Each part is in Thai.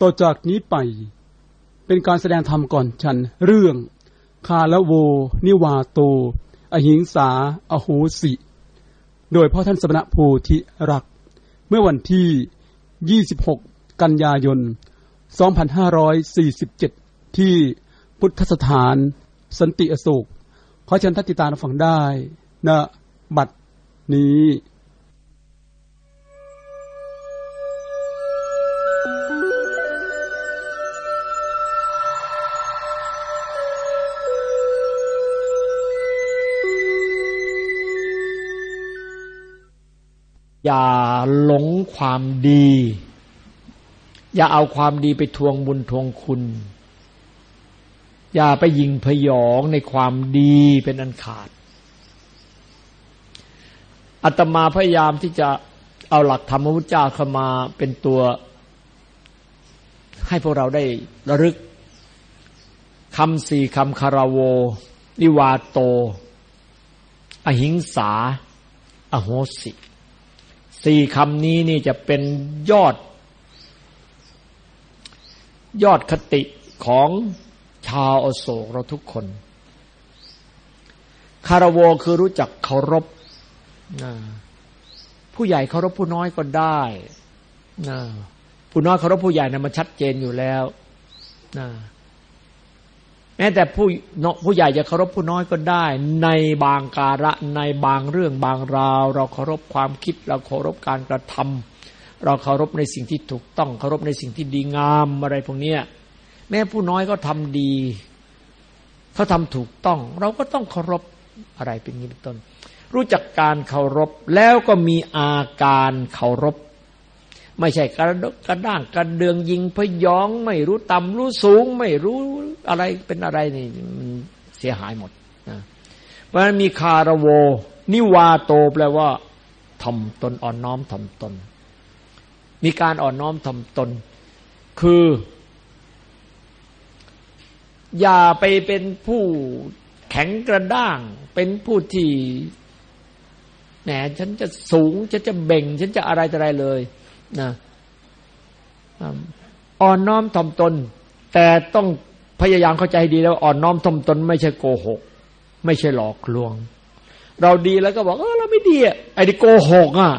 ต่อจากนี้ไป เป็นการแสดงธรรมก่อนฉัน เรื่อง คาละโว นิวาโต อหิงสา อโหสิ โดยพ่อท่านสมณะโพธิรัก เมื่อวันที่ 26 กันยายน 2547 ที่พุทธสถาน สันติอโศกขอเชิญท่านติดตามฟังได้ณบัดนี้ อย่าหลงความดี อย่าเอาความดีไปทวงบุญทวงคุณ อย่าไปยิงพยองในความดีเป็นอันขาดอาตมาพยายามที่จะเอาหลักธรรมพุทธเจ้าเข้ามาเป็นตัว ให้พวกเราได้ระลึกคำสี่คำคาราวโว นิวาโต อหิงสา อโหสิ สี่คำนี้นี่จะเป็นยอด ยอดคติของชาวอโศกเราทุกคน คารวโวคือรู้จักเคารพผู้ใหญ่เคารพผู้น้อยก็ได้ผู้น้อยเคารพผู้ใหญ่นะมันชัดเจนอยู่แล้ว แม้แต่ผู้ผู้ใหญ่จะเคารพผู้น้อยก็ได้ ในบางการะในบางเรื่องบางราว เราเคารพความคิดเราเคารพการกระทำเราเคารพในสิ่งที่ถูกต้องเคารพในสิ่งที่ดีงามอะไรพวกนี้แม้ผู้น้อยก็ทำดีเขาทำถูกต้อง เราก็ต้องเคารพอะไรเป็นนี้เป็นต้น รู้จักการเคารพแล้วก็มีอาการเคารพ ไม่ใช่กระดกกระด้างกระเดืองยิงพยอง ไม่รู้ต่ำรู้สูง ไม่รู้อะไรเป็นอะไรนี่มันเสียหายหมดนะเพราะฉะนั้นมีคารโว นิวาโตแปลว่าทำตนอ่อนน้อมทำตน มีการอ่อนน้อมทำตน คือ อย่าไปเป็นผู้แข็งกระด้าง เป็นผู้ที่แหมฉันจะสูง ฉันจะเบ่ง ฉันจะอะไรอะไรเลย นะอ่อนน้อมถ่อมตน แต่ต้องพยายามเข้าใจดีแล้วอ่อนน้อมถ่อมตน ไม่ใช่โกหก ไม่ใช่หลอกลวง เราดีแล้วก็บอกเออเราไม่ดีอะไอ้ที่โกหกอะ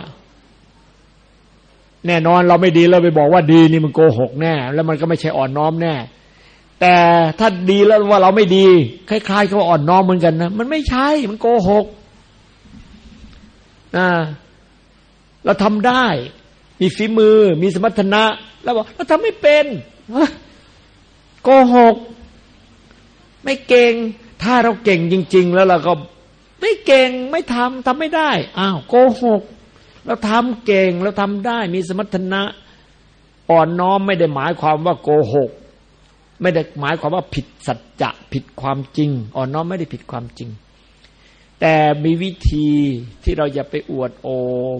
แน่นอนเราไม่ดีแล้วไปบอกว่าดีนี่มันโกหกแน่ แล้วมันก็ไม่ใช่อ่อนน้อมแน่ แต่ถ้าดีแล้วว่าเราไม่ดี คล้ายๆกับอ่อนน้อมเหมือนกันนะมันไม่ใช่มันโกหกนะเราทำได้ มีฝีมือ มีสมรรถนะ แล้วบอกเราทำไม่เป็นโกหก ไม่เก่ง ถ้าเราเก่งจริง ๆ แล้วเราก็ไม่เก่งไม่ทำทำไม่ได้อ้าวโกหกเราทำเก่งเราทำได้ มีสมรรถนะ อ่อนน้อมไม่ได้หมายความว่าโกหก ไม่ได้หมายความว่าผิดสัจจะผิดความจริง อ่อนน้อมไม่ได้ผิดความจริง แต่มีวิธีที่เราอย่าไปอวดโอ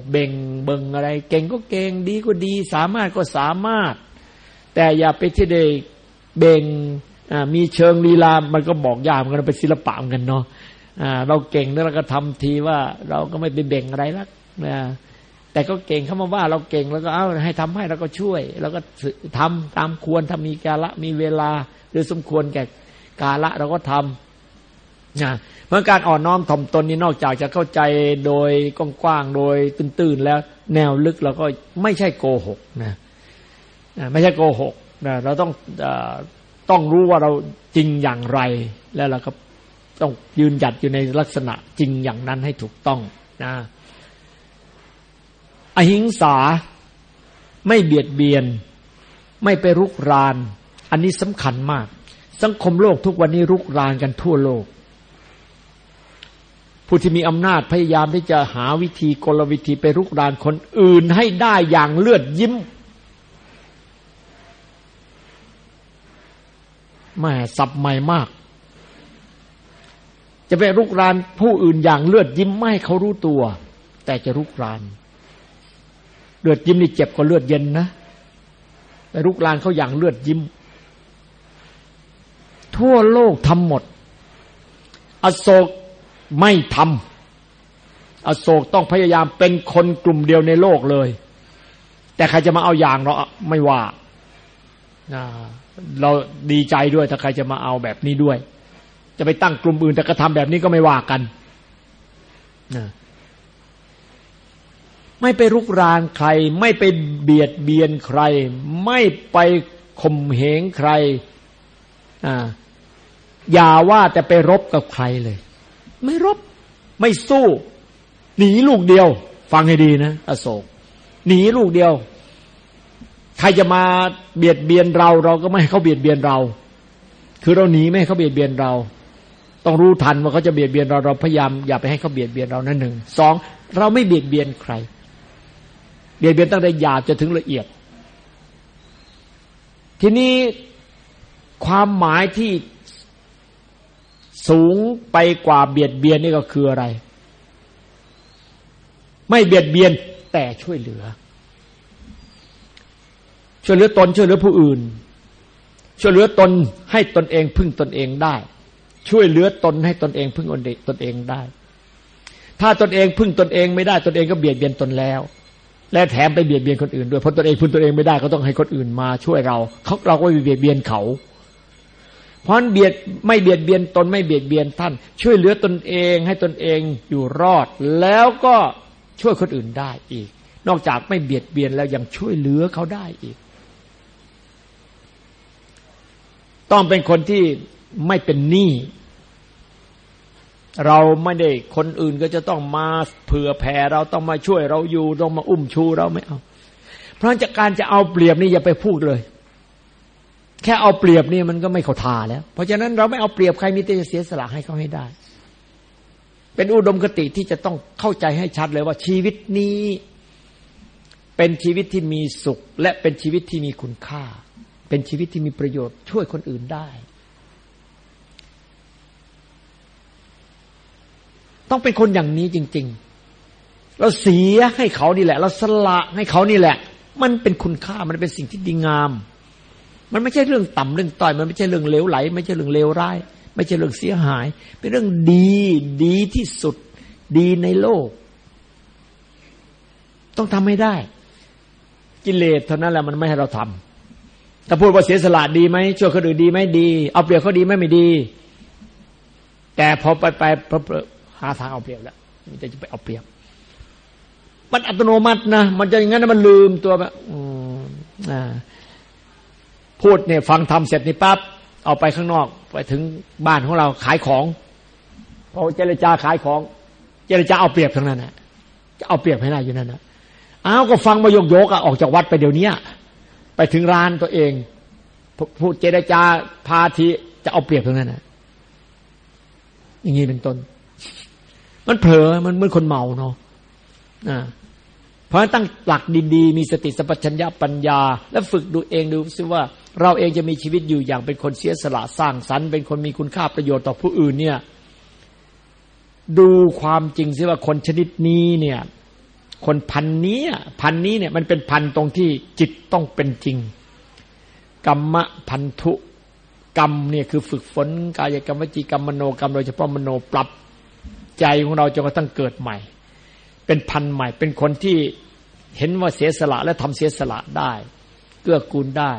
เบ่งเบิงอะไร เก่งก็เก่งดีก็ดี สามารถก็สามารถ แต่อย่าไปที่เดเบ่งมีเชิงลีลา มันก็บอกยากมันเป็นศิลปะกันเนาะเราเก่งแล้วเราก็ทำทีว่า เราก็ไม่ไปเบ่งอะไรละแต่ก็เก่งเข้ามาว่าเราเก่งแล้วก็เอาให้ทำให้เราก็ช่วย แล้วก็ทำตามควรทำมีกาละมีเวลาหรือสมควรแก่กาละเราก็ทำ นะเมื่อการอ่อนน้อมถ่อมตนนี้นอกจากจะเข้าใจโดยกว้างๆโดยตื่นๆแล้ว แนวลึกเราก็ไม่ใช่โกหกนะไม่ใช่โกหกนะเราต้องต้องรู้ว่าเราจริงอย่างไร แล้วเราก็ต้องยืนหยัดอยู่ในลักษณะจริงอย่างนั้นให้ถูกต้องนะอหิงสาไม่เบียดเบียน ไม่ไปรุกราน อันนี้สำคัญมาก สังคมโลกทุกวันนี้รุกรานกันทั่วโลก ผู้ที่มีอำนาจพยายามที่จะหาวิธีกลวิธีไปรุกรานคนอื่นให้ได้อย่างเลือดยิ้มแม่สับใหม่มาก จะไปรุกรานผู้อื่นอย่างเลือดยิ้มไม่เขารู้ตัว แต่จะรุกราน เลือดยิ้มนี่เจ็บกว่าเลือดเย็นนะไปรุกรานเขาอย่างเลือดยิ้ม ทั่วโลกทำหมด อโศก ไม่ทำอโศกต้องพยายามเป็นคนกลุ่มเดียวในโลกเลย แต่ใครจะมาเอาอย่างเราไม่ว่าเราดีใจด้วยถ้าใครจะมาเอาแบบนี้ด้วย จะไปตั้งกลุ่มอื่นแต่กระทำแบบนี้ก็ไม่ว่ากันนะไม่ไปรุกรานใคร ไม่ไปเบียดเบียนใคร ไม่ไปข่มเหงใคร อ่า อย่าว่าแต่ไปรบกับใครเลย ไม่รบ ไม่สู้ หนีลูกเดียว ฟังให้ดีนะอโศก หนีลูกเดียว ใครจะมาเบียดเบียนเรา เราก็ไม่ให้เขาเบียดเบียนเรา คือเราหนีไม่ให้เขาเบียดเบียนเรา ต้องรู้ทันว่าเขาจะเบียดเบียนเราเราพยายามอย่าไปให้เขาเบียดเบียนเรานั่นหนึ่งสองเราไม่เบียดเบียนใคร เบียดเบียนตั้งแต่หยาบจะถึงละเอียด ทีนี้ความหมายที่ สูงไปกว่าเบียดเบียนนี่ก็คืออะไร ไม่เบียดเบียนแต่ช่วยเหลือ ช่วยเหลือตนช่วยเหลือผู้อื่น ช่วยเหลือตนให้ตนเองพึ่งตนเองได้ ช่วยเหลือตนให้ตนเองพึ่งตนเองได้ ถ้าตนเองพึ่งตนเองไม่ได้ตนเองก็เบียดเบียนตนแล้ว และแถมไปเบียดเบียนคนอื่นด้วยเพราะตนเองพึ่งตนเองไม่ได้ก็ต้องให้คนอื่นมาช่วยเราเขาเราก็ไปเบียดเบียนเขา เพราะเบียดไม่เบียดเบียนตนไม่เบียดเบียนท่าน ช่วยเหลือตนเองให้ตนเองอยู่รอด แล้วก็ช่วยคนอื่นได้อีก นอกจากไม่เบียดเบียนแล้วยังช่วยเหลือเขาได้อีก ต้องเป็นคนที่ไม่เป็นหนี้เราไม่ได้คนอื่นก็จะต้องมาเผื่อแผ่เราต้องมาช่วยเราอยู่ต้องมาอุ้มชูเราไม่เอา เพราะจากการจะเอาเปรียบนี่อย่าไปพูดเลย แค่เอาเปรียบนี่มันก็ไม่เข้าทาแล้ว เพราะฉะนั้นเราไม่เอาเปรียบใครมีแต่จะเสียสละให้เขาให้ได้ เป็นอุดมคติที่จะต้องเข้าใจให้ชัดเลยว่าชีวิตนี้ เป็นชีวิตที่มีสุข และเป็นชีวิตที่มีคุณค่า เป็นชีวิตที่มีประโยชน์ช่วยคนอื่นได้ ต้องเป็นคนอย่างนี้จริง ๆ เราเสียให้เขานี่แหละ เราสละให้เขานี่แหละ มันเป็นคุณค่ามันเป็นสิ่งที่ดีงาม มันไม่ใช่เรื่องต่ำเรื่องต้อย มันไม่ใช่เรื่องเลวไหล ไม่ใช่เรื่องเลวร้าย ไม่ใช่เรื่องเสียหาย เป็นเรื่องดีดีที่สุด ดีในโลก ต้องทำให้ได้ กิเลสเท่านั้นแหละมันไม่ให้เราทำถ้าพูดว่าเสียสละดีไหมช่วยคนอื่นดีไหมดี เอาเปรียบเขาดีไหมไม่ดี แต่พอไปไปหาทางเอาเปรียบแล้วมันจะไปเอาเปรียบ มันอัตโนมัตินะมันจะอย่างนั้นมันลืมตัวแบบอ่า พูดเนี่ยฟังทำเสร็จนี่ปั๊บเอาไปข้างนอกไปถึงบ้านของเราขายของพอเจรจาขายของ เจรจาเอาเปรียบทั้งนั้นนะจะเอาเปรียบให้ได้อยู่นั่นนะอ้าวก็ฟังมาโยกโยกออกจากวัดไปเดี๋ยวนี้ไปถึงร้านตัวเอง พูดเจรจาพาทีจะเอาเปรียบทั้งนั้นนะอย่างนี้เป็นต้น มันเผลอมันเหมือนคนเมาเนาะเพราะตั้งหลักดีๆ มีสติสัพพัญญาปัญญา แล้วฝึกดูเองดูซิว่า เราเองจะมีชีวิตอยู่อย่างเป็นคนเสียสละสร้างสรรค์เป็นคนมีคุณค่าประโยชน์ต่อผู้อื่นเนี่ย ดูความจริงซิว่าคนชนิดนี้เนี่ย คนพันนี้พันนี้เนี่ยมันเป็นพันตรงที่จิตต้องเป็นจริง กรรมพันธุกรรมเนี่ยคือฝึกฝนกายกรรมวจีกรรมมโนกรรมโดยเฉพาะมโนปรับใจของเราจนกระทั่งเกิดใหม่ เป็นพันใหม่ เป็นคนที่เห็นว่าเสียสละและทำเสียสละได้ เกื้อกูลได้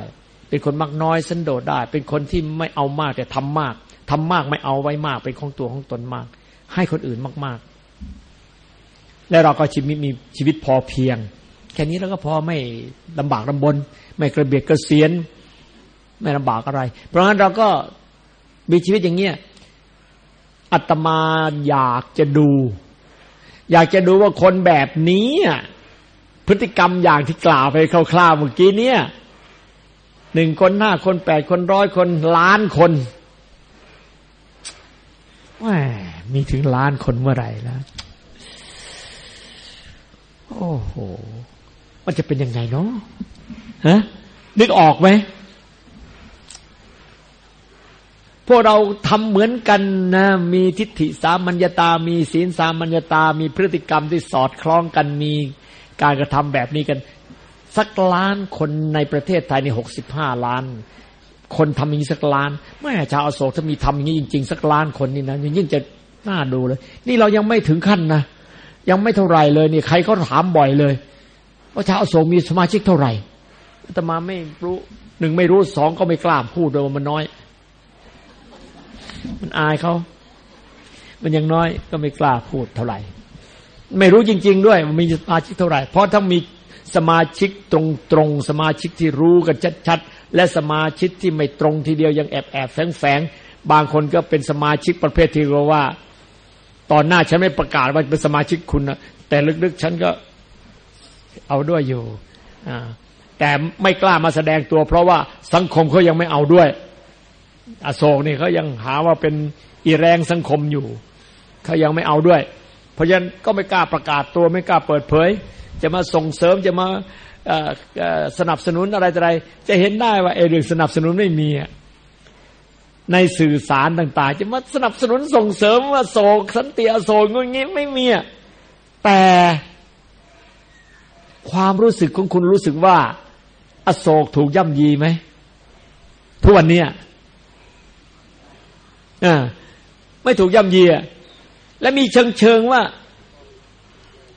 เป็นคนมักน้อยสันโดษได้ เป็นคนที่ไม่เอามากแต่ทำมากทำมากไม่เอาไว้มาก เป็นของตัวของตนมาก ให้คนอื่นมาก ๆ และเราก็ชีวิตมีชีวิตพอเพียง แค่นี้เราก็พอไม่ลำบากลำบน ไม่กระเบียดกระเสียน ไม่ลำบากอะไร เพราะฉะนั้นเราก็มีชีวิตอย่างเงี้ยอัตมาอยากจะดู อยากจะดูว่าคนแบบนี้พฤติกรรมอย่างที่กล่าวไปคร่าวๆเมื่อกี้เนี่ย หนึ่งคนห้าคนแปดคนร้อยคนล้านคนแหมมีถึงล้านคนเมื่อไหร่แล้วโอ้โห มันจะเป็นยังไงเนาะฮะนึกออกไหมพวกเราทำเหมือนกันนะมีทิฏฐิสามัญญาตา มีศีลสามัญญาตา มีพฤติกรรมที่สอดคล้องกันมีการกระทำแบบนี้กัน สักล้านคนในประเทศไทยในหกสิบห้าล้าน คนทำอย่างนี้สักล้านแม่ชาวอโศกถ้ามีทำอย่างนี้จริง ๆ สักล้านคนนี่นะยิ่งจะน่าดูเลย นี่เรายังไม่ถึงขั้นนะยังไม่เท่าไรเลยนี่ใครเขาถามบ่อยเลยว่าชาวอโศกมีสมาชิกเท่าไหร่อาตมาไม่รู้หนึ่งไม่รู้สองก็ไม่กล้าพูดเลยว่ามันน้อย มันอายเขา มันยังน้อยก็ไม่กล้าพูดเท่าไหร่ ไม่รู้จริง ๆ ด้วยมันมีสมาชิกเท่าไหร่ เพราะถ้ามี สมาชิกตรงๆสมาชิกที่รู้กันชัดๆและสมาชิกที่ไม่ตรงทีเดียวยังแอบแอบแฝงแฝงบางคนก็เป็นสมาชิกประเภทที่เราว่า ตอนหน้าฉันไม่ประกาศว่าเป็นสมาชิกคุณนะแต่ลึกๆ ฉันก็เอาด้วยอยู่แต่ไม่กล้ามาแสดงตัว เพราะว่าสังคมเขายังไม่เอาด้วย อโศกนี่เขายังหาว่าเป็นอีแรงสังคมอยู่เขายังไม่เอาด้วย เพราะฉะนั้นก็ไม่กล้าประกาศตัวไม่กล้าเปิดเผย จะมาส่งเสริมจะมาสนับสนุนอะไรอะไร จะเห็นได้ว่าเอเรื่องสนับสนุนไม่มีในสื่อสารต่าง ๆ จะมาสนับสนุนส่งเสริมว่าโศกสันติอโศกงงี้ไม่มีแต่ความรู้สึกของคุณรู้สึกว่า อโศกถูกย่ำยีไหมทุกวันนี้อ่าไม่ถูกย่ำยีและมีเชิงเชิงว่า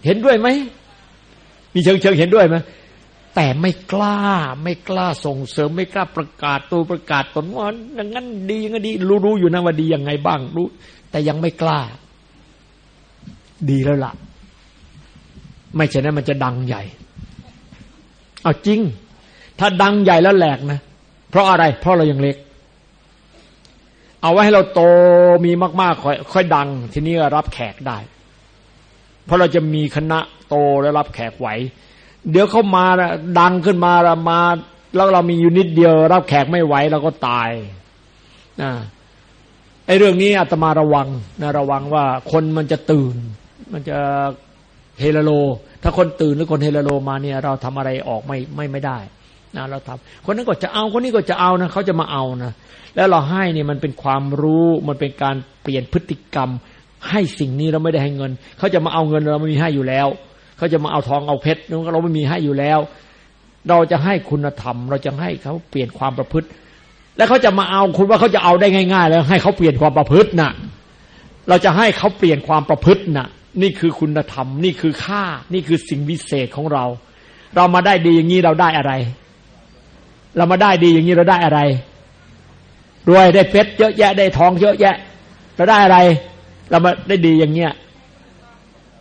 เห็นด้วยไหม มีเชิงเชิงเห็นด้วยไหมแต่ไม่กล้าไม่กล้าส่งเสริมไม่กล้าประกาศตัวประกาศตนว่าอย่างนั้นดีย่างนั้นดี รู้รู้อยู่นะว่าดียังไงบ้างรู้ แต่ยังไม่กล้า ดีแล้วล่ะ ไม่ใช่นนั้นมันจะดังใหญ่ เอาจริง ถ้าดังใหญ่แล้วแหลกนะ เพราะอะไร เพราะเรายังเล็ก เอาไว้ให้เราโตมีมากๆค่อยค่อยดัง ทีนี้รับแขกได้ ราะเราจะมีคณะโตและรับแขกไหว เดี๋ยวเขามาดังขึ้นมามาแล้วเรามีอยู่นิดเดียว รับแขกไม่ไหวเราก็ตายนะไอ้เรื่องนี้อาตมาระวังนะระวังว่าคนมันจะตื่น มันจะเฮลโล ถ้าคนตื่นหรือคนเฮลโลมาเนี่ย เราทำอะไรออกไม่ไม่ไม่ได้นะเราทำคนนั้นก็จะเอาคนนี้ก็จะเอานะเขาจะมาเอานะแล้วเราให้เนี่ยมันเป็นความรู้มันเป็นการเปลี่ยนพฤติกรรม ให้สิ่งนี้เราไม่ได้ให้เงิน เขาจะมาเอาเงินเราไม่มีให้อยู่แล้ว เขาจะมาเอาทองเอาเพชรเราไม่มีให้อยู่แล้ว เราจะให้คุณธรรม เราจะให้เขาเปลี่ยนความประพฤติ แล้วเขาจะมาเอาคุณว่าเขาจะเอาได้ง่าย ๆ แล้วให้เขาเปลี่ยนความประพฤตินะ่ะ เราจะให้เขาเปลี่ยนความประพฤตินะ่ะ นี่คือคุณธรรม นี่คือค่า นี่คือสิ่งวิเศษของเรา เรามาได้ดีอย่างนี้เราได้อะไร เรามาได้ดีอย่างนี้เราได้อะไรรวยได้เพชรเยอะแยะได้ทองเยอะแยะเราได้อะไร เรามาได้ดีอย่างเงี้ย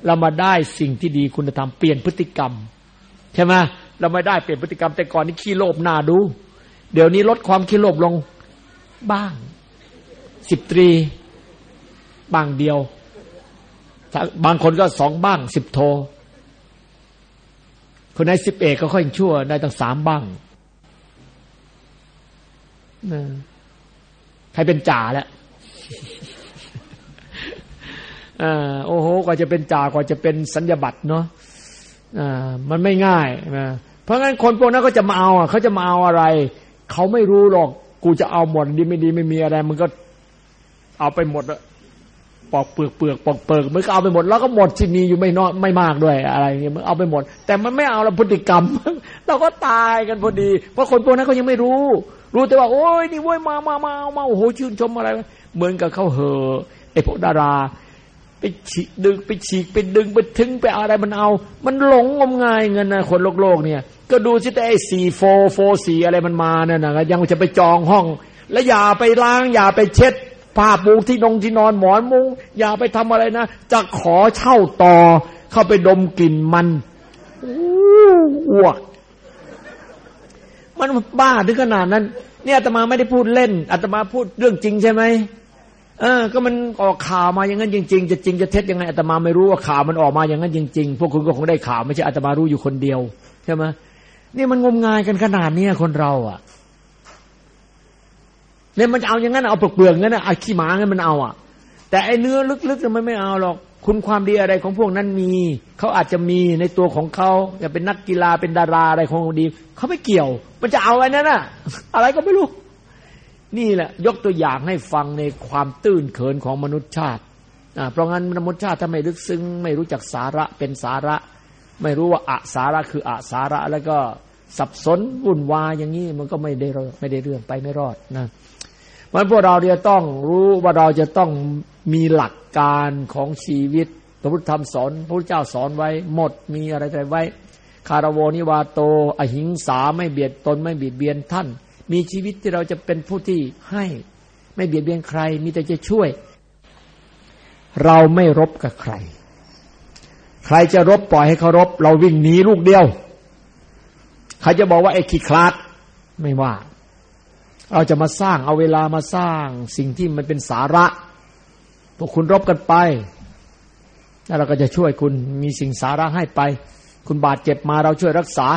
เรามาได้สิ่งที่ดีคุณธรรมเปลี่ยนพฤติกรรม ใช่ไหมเราไม่ได้เปลี่ยนพฤติกรรมแต่ก่อนนี่ขี้โลภหน้าดู เดี๋ยวนี้ลดความขี้โลภลงบ้างสิบตรีบ้างเดียว บางคนก็สองบ้างสิบโท คนในสิบเอกก็ค่อยชั่วได้ตั้งสามบ้างใครเป็นจ่าแล้ว โอ้โหกว่าจะเป็นจ่ากว่าจะเป็นสัญญบัตรเนาะมันไม่ง่ายนะเพราะงั้นคนพวกนั้นก็จะมาเอาอะเขาจะมาเอาอะไร เขาไม่รู้หรอก กูจะเอาหมดดีไม่ดีไม่มีอะไร มันก็เอาไปหมดอะปอกเปลือกเปลือกปอกเปลือกมันก็เอาไปหมด แล้วก็หมดที่มีอยู่ไม่น้อยไม่มากด้วยอะไรเงี้ยมันเอาไปหมด แต่มันไม่เอาเราพฤติกรรม เราก็ตายกันพอดี เพราะคนพวกนั้นเขายังไม่รู้ รู้แต่ว่า โอ้ยนี่โว้ยมามามาเมาโอ้โหชื่นชมอะไร เหมือนกับเขาเหอไอพวกดารา ไปฉีกดึงไปฉีกไปดึงไปถึงไปอะไรมันเอา มันหลงงมงายเงินนะคนโลกโลกเนี่ย ก็ดูสิแต่ไอ้สี่โฟโฟสี่อะไรมันมาเนี่ยนะยังจะไปจองห้อง แล้วอย่าไปล้างอย่าไปเช็ดผ้าปูที่นงที่นอนหมอนมุงอย่าไปทำอะไรนะ จะขอเช่าต่อ เข้าไปดมกลิ่นมันอ้วกมันบ้าถึงขนาดนั้น เนี่ยอาตมาไม่ได้พูดเล่นอาตมาพูดเรื่องจริงใช่ไหม เออ ก็มันออกข่าวมาอย่างนั้นจริง ๆ จะจริงจะเท็จยังไงอาตมาไม่รู้ว่าข่าวมันออกมาอย่างนั้นจริงๆ พวกคุณก็คงได้ข่าวไม่ใช่อาตมารู้อยู่คนเดียวใช่ไหมนี่มันงมงายกันขนาดนี้คนเราอะเนี่ยมันจะเอาอย่างนั้นเอาเปลือกงั้นอะเอาขี้หมางั้นมันเอาอะ แต่ไอ้เนื้อลึกๆมันไม่เอาหรอกคุณความดีอะไรของพวกนั้นมี เขาอาจจะมีในตัวของเขาจะเป็นนักกีฬาเป็นดาราอะไรของดีเขาไม่เกี่ยว มันจะเอาอะไรนั่นน่ะอะไรก็ไม่รู้ นี่แหละยกตัวอย่างให้ฟังในความตื้นเขินของมนุษยชาติเพราะงั้นมนุษยชาติถ้าไม่ลึกซึ้งไม่รู้จักสาระเป็นสาระ ไม่รู้ว่าอะสาระคืออะสาระแล้วก็สับสนวุ่นวายอย่างนี้มันก็ไม่ได้ไม่ได้เรื่องไปไม่รอดนะมันพวกเราจะต้องรู้ว่าเราจะต้องมีหลักการของชีวิตพระพุทธธรรมสอนพระพุทธเจ้าสอนไว้ หมดมีอะไรอะไรไว้ คารวนิวาโต อหิงสาไม่เบียดตนไม่เบียดเบียนท่าน มีชีวิตที่เราจะเป็นผู้ที่ให้ ไม่เบียดเบียนใคร มีแต่จะช่วย เราไม่รบกับใคร ใครจะรบปล่อยให้เขารบ เราวิ่งหนีลูกเดียวใครจะบอกว่าไอ้ขี้คลาดไม่ว่า เราจะมาสร้างเอาเวลามาสร้าง สิ่งที่มันเป็นสาระพวกคุณรบกันไปแล้วเราก็จะช่วยคุณมีสิ่งสาระให้ไป คุณบาดเจ็บมาเราช่วยรักษา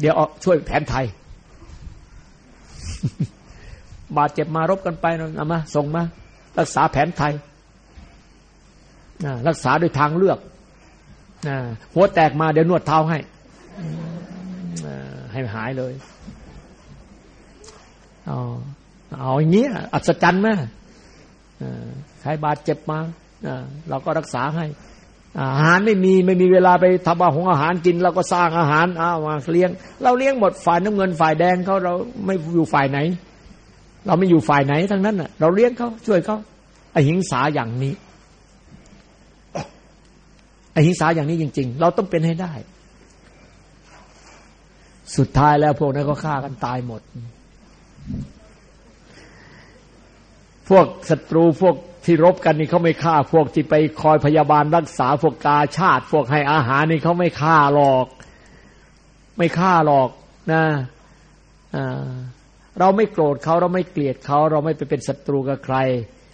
เดี๋ยวช่วยแผนไทย บาดเจ็บมารบกันไปเอามาส่งมา รักษาแผนไทยรักษาโดยทางเลือกหัวแตกมาเดี๋ยวนวดเท้าให้ให้หายเลยเอาเอาอย่างนี้อัศจรรย์ไหมใครบาดเจ็บมาเราก็รักษาให้ อาหารไม่มีไม่มีเวลาไปทำอาหงอาหารกินเราก็สร้างอาหารเอามาเลี้ยง เราเลี้ยงหมดฝ่ายน้ำเงินฝ่ายแดงเขาเราไม่อยู่ฝ่ายไหน เราไม่อยู่ฝ่ายไหนทั้งนั้นน่ะ เราเลี้ยงเขาช่วยเขาอหิงสาอย่างนี้อหิงสาอย่างนี้จริง ๆ เราต้องเป็นให้ได้ สุดท้ายแล้วพวกนั้นก็ฆ่ากันตายหมด พวกศัตรูพวก ที่รบกันนี่เขาไม่ฆ่าพวกที่ไปคอยพยาบาลรักษาพวกกาชาติ พวกให้อาหารนี่เขาไม่ฆ่าหรอก ไม่ฆ่าหรอกนะเราไม่โกรธเขาเราไม่เกลียดเขาเราไม่ไปเป็นศัตรูกับใคร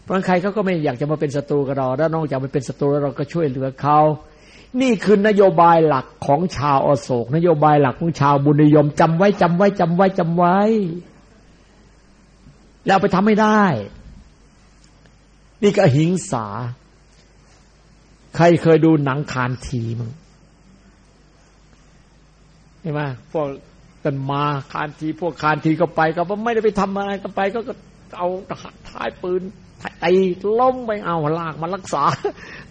เพราะใครเขาก็ไม่อยากจะมาเป็นศัตรูกับเราแล้วนอกจากไปเป็นศัตรูแล้วเราก็ช่วยเหลือเขานี่คือนโยบายหลักของชาวอโศก นโยบายหลักของชาวบุญนิยมจำไว้จำไว้จำไว้จำไว้แล้วไปทำไม่ได้ นี่ก็หิงสา ใครเคยดูหนังคานทีมั้งเห็นไหมพวกกันมาคานที พวกคานทีก็ไป ก็ไม่ได้ไปทำอะไรก็ไป ก็เอาท้ายปืนตีล้มไปเอาลากมารักษา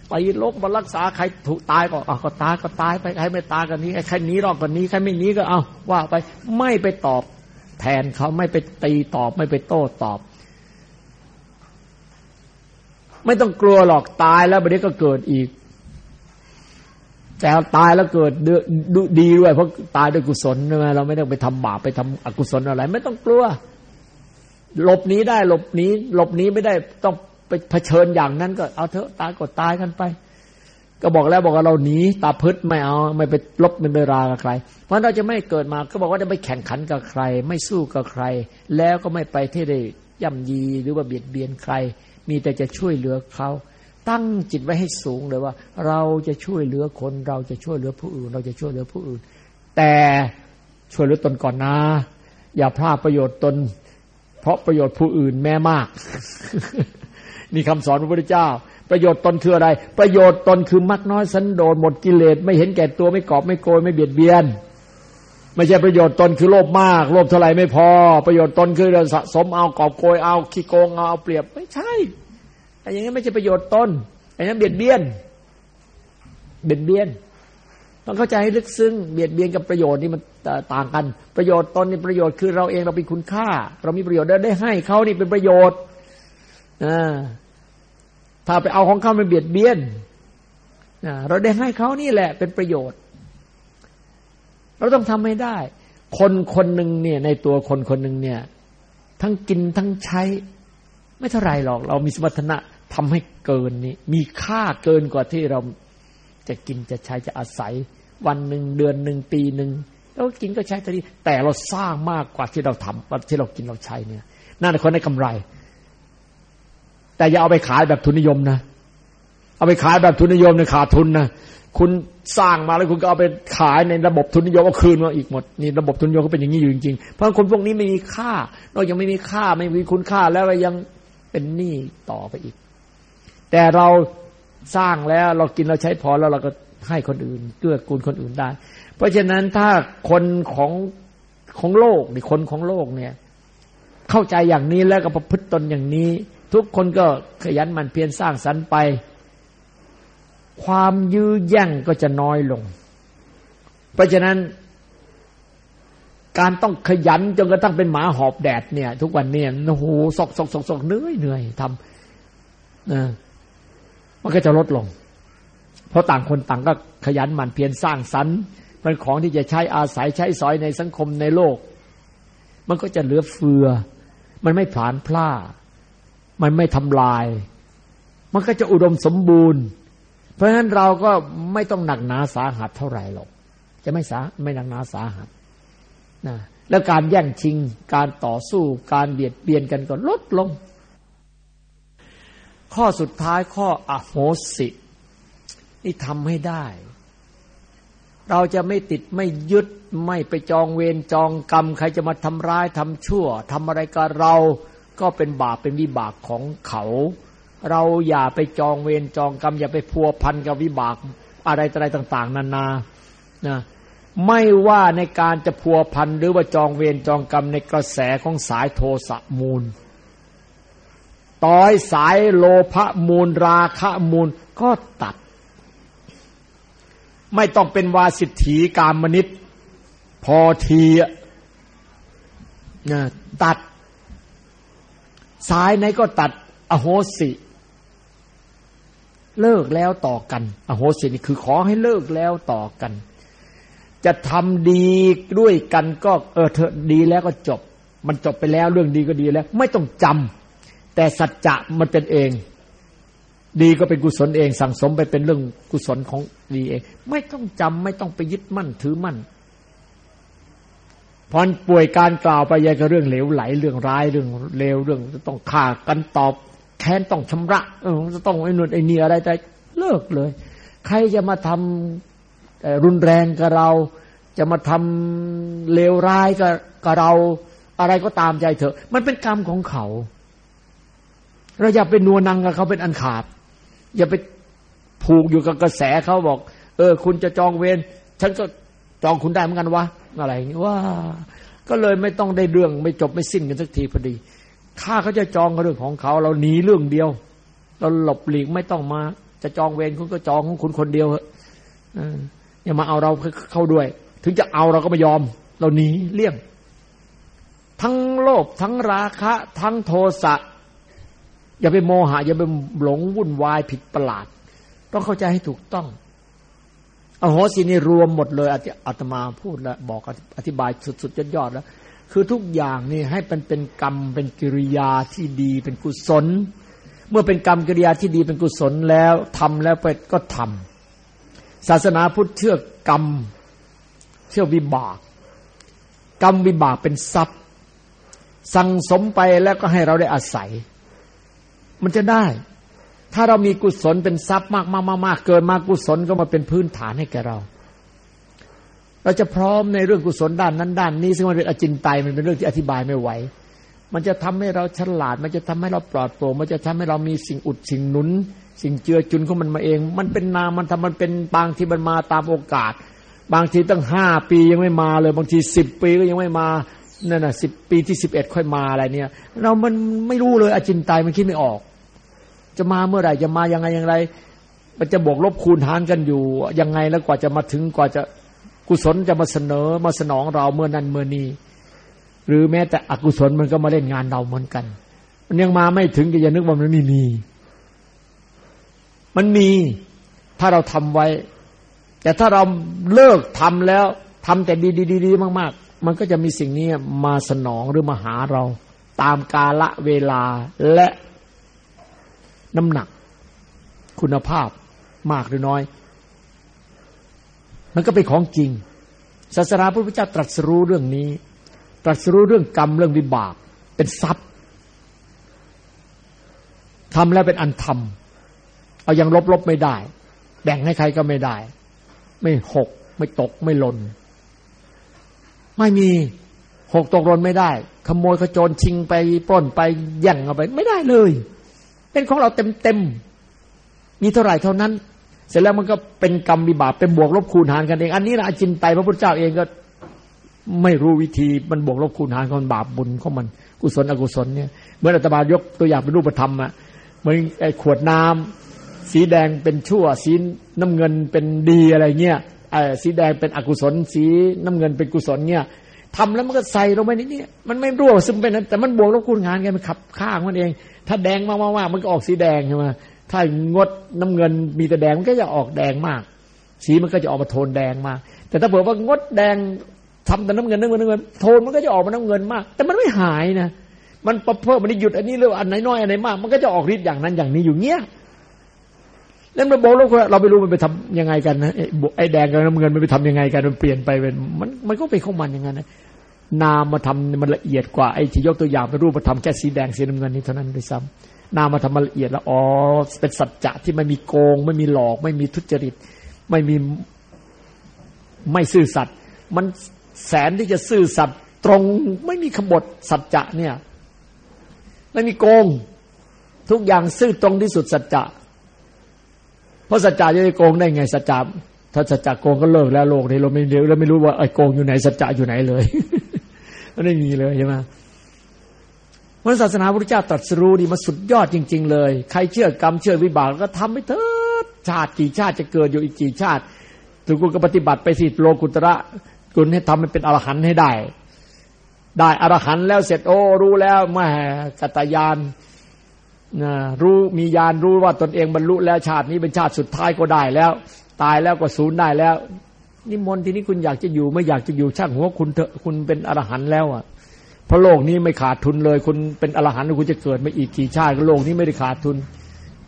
ไปลบมารักษาใครถูกตายก็เอาก็ตายก็ตายไปใครไม่ตายกันนี้ใครหนีรอดกันนี้ใครไม่หนีก็เอาว่าไปไม่ไปตอบ แทนเขาไม่ไปตีตอบไม่ไปโต้ตอบ ไม่ต้องกลัวหรอกตายแล้วบัดนี้ก็เกิดอีก แต่ตายแล้วเกิดดีด้วย เพราะตายด้วยกุศลใช่ไหมเราไม่ต้องไปทำบาปไปทำอกุศลอะไร ไม่ต้องกลัว หลบหนีได้หลบหนีหลบหนีไม่ได้ต้องไปเผชิญอย่างนั้นก็เอาเถอะตายก็ตายกันไป ก็บอกแล้วบอกว่าเราหนีตาพึดไม่เอาไม่ไปลบไม่ไปรากับใคร เพราะเราจะไม่เกิดมาก็บอกว่าจะไม่แข่งขันกับใคร ไม่สู้กับใคร แล้วก็ไม่ไปที่ได้ย่ำยีหรือว่าเบียดเบียนใคร มีแต่จะช่วยเหลือเขาตั้งจิตไว้ให้สูงเลยว่า เราจะช่วยเหลือคน เราจะช่วยเหลือผู้อื่น เราจะช่วยเหลือผู้อื่น แต่ช่วยเหลือตนก่อนนะ อย่าพลาดประโยชน์ตน เพราะประโยชน์ผู้อื่นแม่มาก นี่คำสอนพระพุทธเจ้า ประโยชน์ตนคืออะไร ประโยชน์ตนคือมักน้อยสันโดษหมดกิเลสไม่เห็นแก่ตัวไม่กอบไม่โกยไม่เบียดเบียน ไม่ใช่ประโยชน์ตนคือโลภมาก โลภเท่าไรไม่พอ ประโยชน์ตนคือสะสมเอากอบโกยเอาขี้โกงเอาเอาเปรียบไม่ใช่ไอ้อย่างนี้ไม่ใช่ประโยชน์ตนไอ้นั้นเบียดเบียน เบียดเบียนต้องเข้าใจให้ลึกซึ้งเบียดเบียนกับประโยชน์นี่มันต่างกัน ประโยชน์ตนนี่ประโยชน์คือเราเองเราเป็นคุณค่า เรามีประโยชน์ได้ให้เขานี่เป็นประโยชน์ถ้าไปเอาของเขาไปเบียดเบียนเราได้ให้เขานี่แหละเป็นประโยชน์ เราต้องทำให้ได้ คนคนหนึ่งเนี่ยในตัวคนคนหนึ่งเนี่ย ทั้งกินทั้งใช้ ไม่เท่าไรหรอก เรามีสมรรถนะทำให้เกินนี้ มีค่าเกินกว่าที่เราจะกินจะใช้จะอาศัย วันหนึ่งเดือนหนึ่งปีหนึ่งเรากินก็ใช้ท่านี้แต่เราสร้างมากกว่าที่เราทำที่เรากินเราใช้เนี่ยนั่นคนได้กำไร แต่อย่าเอาไปขายแบบทุนนิยมนะ เอาไปขายแบบทุนนิยมในขาดทุนนะ คุณสร้างมาแล้วคุณก็เอาไปขายในระบบทุนนิยมก็คืนมาอีกหมดนี่ระบบทุนนิยมก็เป็นอย่างนี้อยู่จริงๆเพราะคนพวกนี้ไม่มีค่านอกจากไม่มีค่าไม่มีคุณค่าแล้วยังเป็นหนี้ต่อไปอีก แต่เราสร้างแล้วเรากินเราใช้พอแล้วเราก็ให้คนอื่นเกื้อกูลคนอื่นได้ เพราะฉะนั้นถ้าคนของของโลกนี่คนของโลกเนี่ย เข้าใจอย่างนี้แล้วก็ประพฤติตนอย่างนี้ ทุกคนก็ขยันมันเพียรสร้างสรรค์ไป ความยื้อแย่งก็จะน้อยลง เพราะฉะนั้น การต้องขยันจนกระทั่งเป็นหมาหอบแดดเนี่ย ทุกวันเนี่ยโอ้โหสอกสอกสอกสอกเหนื่อยเหนื่อยทำนะมันก็จะลดลง เพราะต่างคนต่างก็ขยันหมั่นเพียรสร้างสรรค์เป็นของที่จะใช้อาศัยใช้สอยในสังคมในโลก มันก็จะเหลือเฟือ มันไม่ผลานพลาดมันไม่ทำลาย มันก็จะอุดมสมบูรณ์ เพราะฉะนั้นเราก็ไม่ต้องหนักหนาสาหัสเท่าไหร่หรอก จะไม่สาไม่หนักหนาสาหัสนะแล้วการแย่งชิงการต่อสู้การเบียดเบียนกันก็ลดลง ข้อสุดท้ายข้ออโหสินี่ทำให้ได้ เราจะไม่ติดไม่ยึดไม่ไปจองเวรจองกรรม ใครจะมาทำร้ายทำชั่วทำอะไรกับเรา ก็เป็นบาปเป็นวิบากของเขา เราอย่าไปจองเวรจองกรรม อย่าไปพัวพันกับวิบากอะไรอะไรต่าง ๆ นานานะไม่ว่าในการจะพัวพันหรือว่าจองเวรจองกรรมในกระแสของสายโทสะมูล ต้อยสายโลภมูลราคะมูลก็ตัด ไม่ต้องเป็นวาสิทธีกามนิตพอทีนะตัด สายไหนก็ตัด อโหสิ เลิกแล้วต่อกัน อโหสินี่คือขอให้เลิกแล้วต่อกัน จะทำดีด้วยกันก็เออเธอดีแล้วก็จบ มันจบไปแล้วเรื่องดีก็ดีแล้ว ไม่ต้องจำแต่สัจจะมันเป็นเอง ดีก็เป็นกุศลเอง สั่งสมไปเป็นเรื่องกุศลของดีเอง ไม่ต้องจำไม่ต้องไปยึดมั่นถือมั่นพอป่วยการกล่าวไปยัยก็เรื่องเหลวไหลเรื่องร้ายเรื่องเลวเรื่องจะต้องฆ่ากันตอบ แค้นต้องชำระเออจะต้องไอ้นู่นไอ้นี่อะไรแต่เลิกเลย ใครจะมาทำรุนแรงกับเรา จะมาทำเลวร้ายกับกับเรา อะไรก็ตามใจเถอะ มันเป็นกรรมของเขา เราอย่าไปนัวนังกับเขาเป็นอันขาด อย่าไปผูกอยู่กับกระแสเขาบอก เออ คุณจะจองเวรฉันก็จองคุณได้เหมือนกันวะอะไรอย่างนี้ว่า ก็เลยไม่ต้องได้เรื่องไม่จบไม่สิ้นกันสักทีพอดี ข้าเขาจะจองเรื่องของเขา เราหนีเรื่องเดียว เราหลบหลีกไม่ต้องมา จะจองเวรคุณก็จองของคุณคนเดียวเหอะอย่ามาเอาเราเข้าด้วย ถึงจะเอาเราก็ไม่ยอม เราหนีเลี่ยง ทั้งโลภทั้งราคะ ทั้งโทสะอย่าไปโมหะอย่าไปหลงวุ่นวายผิดประหลาด ต้องเข้าใจให้ถูกต้องอโหสินี่รวมหมดเลยอาตมาพูดแล้วบอกอธิบายสุดๆยอดๆแล้ว คือทุกอย่างนี่ให้เป็นเป็นกรรมเป็นกิริยาที่ดีเป็นกุศล เมื่อเป็นกรรมกิริยาที่ดีเป็นกุศลแล้วทำแล้วไปก็ทำศาสนาพุทธเชื่อกรรมเชื่อวิบาก กรรมวิบากเป็นทรัพย์ สั่งสมไปแล้วก็ให้เราได้อาศัย มันจะได้ ถ้าเรามีกุศลเป็นทรัพย์มากมากมากเกินมากุศลก็มาเป็นพื้นฐานให้แกเรา เราจะพร้อมในเรื่องกุศลด้านนั้นด้านนี้ ซึ่งมันเป็นอจินไตยมันเป็นเรื่องที่อธิบายไม่ไหว มันจะทำให้เราฉลาด มันจะทำให้เราปลอดโปร่งมันจะทำให้เรามีสิ่งอุดสิ่งหนุน สิ่งเจือจุนของมันมาเอง มันเป็นนามมันทำมันเป็นบางที่มันมาตามโอกาส บางทีตั้งห้าปียังไม่มาเลย บางทีสิบปีก็ยังไม่มานั่นน่ะสิบปีที่สิบเอ็ดค่อยมาอะไรเนี่ย เรามันไม่รู้เลยอจินไตยมันคิดไม่ออก จะมาเมื่อไหร่จะมายังไงอย่างไร มันจะบวกลบคูณหารกันอยู่ยังไงแล้วกว่าจะมาถึงกว่าจะ กุศลจะมาเสนอมาสนองเราเมื่อนั้นเมื่อนี้ หรือแม้แต่อกุศลมันก็มาเล่นงานเราเหมือนกัน มันยังมาไม่ถึงก็อย่านึกว่ามันไม่มี มันมีถ้าเราทำไว้ แต่ถ้าเราเลิกทำแล้วทำแต่ดีๆๆมาก ๆ มันก็จะมีสิ่งนี้มาสนองหรือมาหาเรา ตามกาละเวลาและน้ำหนักคุณภาพมากหรือน้อย มันก็เป็นของจริง ศาสนาพระพุทธเจ้าตรัสรู้เรื่องนี้ ตรัสรู้เรื่องกรรมเรื่องวิบาก เป็นทรัพย์ทำแล้วเป็นอันทำเอายังลบลบไม่ได้ แบ่งให้ใครก็ไม่ได้ ไม่หก ไม่ตกไม่หล่นไม่มีหกตกหล่นไม่ได้ ขโมยขโจรชิงไปปล้นไปแย่งเอาไป ไม่ได้เลย เป็นของเราเต็มเต็มมีเท่าไหร่เท่านั้น เสร็จแล้วมันก็เป็นกรรมบิบาปเป็นบวกลบคูณหารกันเอง อันนี้นะอจินไตพระพุทธเจ้าเองก็ไม่รู้วิธีมันบวกลบคูณหารของบาปบุญของมันกุศลอกุศลเนี่ยเมื่ออาตมายกตัวอย่างเป็นรูปธรรมอะเหมือนไอ้ขวดน้ำสีแดงเป็นชั่ว สีน้ำเงินเป็นดีอะไรเงี้ยไอ้สีแดงเป็นอกุศล สีน้ำเงินเป็นกุศลเนี่ยทำแล้วมันก็ใส่ลงไปนี่นี่มันไม่รั่วซึมไปนั้นแต่มันบวกลบคูณหารกันมันขับข้างมันเอง ถ้าแดงมากๆมันก็ออกสีแดงใช่ไหม ถ้างดน้ำเงินมีแต่แดงมันก็จะออกแดงมาก สีมันก็จะออกมาโทนแดงมาก แต่ถ้าเผื่อว่างดแดงทำแต่น้ำเงินน้ำเงินน้ำเงินโทนมันก็จะออกมาน้ำเงินมาก แต่มันไม่หายนะมันเพิ่มมันหยุดอันนี้หรืออันไหนน้อยอันไหนมาก มันก็จะออกฤทธิ์อย่างนั้นอย่างนี้อยู่เงี้ยแล้วเราบอกเราเราไม่รู้มันไปทำยังไงกันนะไอ้แดงกับน้ำเงินมันไปทำยังไงกันมันเปลี่ยนไปเป็นมันมันก็เป็นของมันอย่างนั้นนะนามมาทำมันละเอียดกว่าไอ้ที่ยกตัวอย่างเป็นรูปมาทำแค่สีแดงสีน้ำเงินนี้เท่านั้นด้วยซ้ำ นามมาทำมละเอียดแล้วอ๋อเป็นสัจจะที่ไม่มีโกง ไม่มีหลอก ไม่มีทุจริต ไม่มีไม่ซื่อสัตย์มันแสนที่จะซื่อสัตย์ตรงไม่มีขบฏสัจจะเนี่ย ไม่มีโกง ทุกอย่างซื่อตรงที่สุดสัจจะเพราะสัจจะจะโกงได้ไงสัจจะถ้าสัจจะโกงก็เลิกแล้วโลกนี้เราไม่เดียวเราไม่รู้ว่าไอ้โกงอยู่ไหนสัจจะอยู่ไหนเลยมันไม่มีเลยใช่ไหม วันศาสนาพระเจ้าตรัสรู้นี่มันสุดยอดจริง ๆ เลย ใครเชื่อกรรมเชื่อวิบากก็ทำไปเถิดชาติกี่ชาติจะเกิดอยู่อีกกี่ชาติถึงคุณก็ปฏิบัติไปสิโลกุตระคุณให้ทำมันเป็นอรหันต์ให้ได้ ได้อรหันต์แล้วเสร็จโอ้รู้แล้วแม่กัตยานนะรู้มีญาณรู้ว่าตนเองบรรลุแล้วชาตินี้เป็นชาติสุดท้ายก็ได้แล้ว ตายแล้วก็ศูนย์ได้แล้วนิมนต์ที่นี้คุณอยากจะอยู่ไม่อยากจะอยู่ช่างหัวคุณเถอะคุณเป็นอรหันต์แล้วอะ เพราะโลกนี้ไม่ขาดทุนเลย คุณเป็นอรหันต์คุณจะเกิดมาอีกกี่ชาติก็โลกนี้ไม่ได้ขาดทุน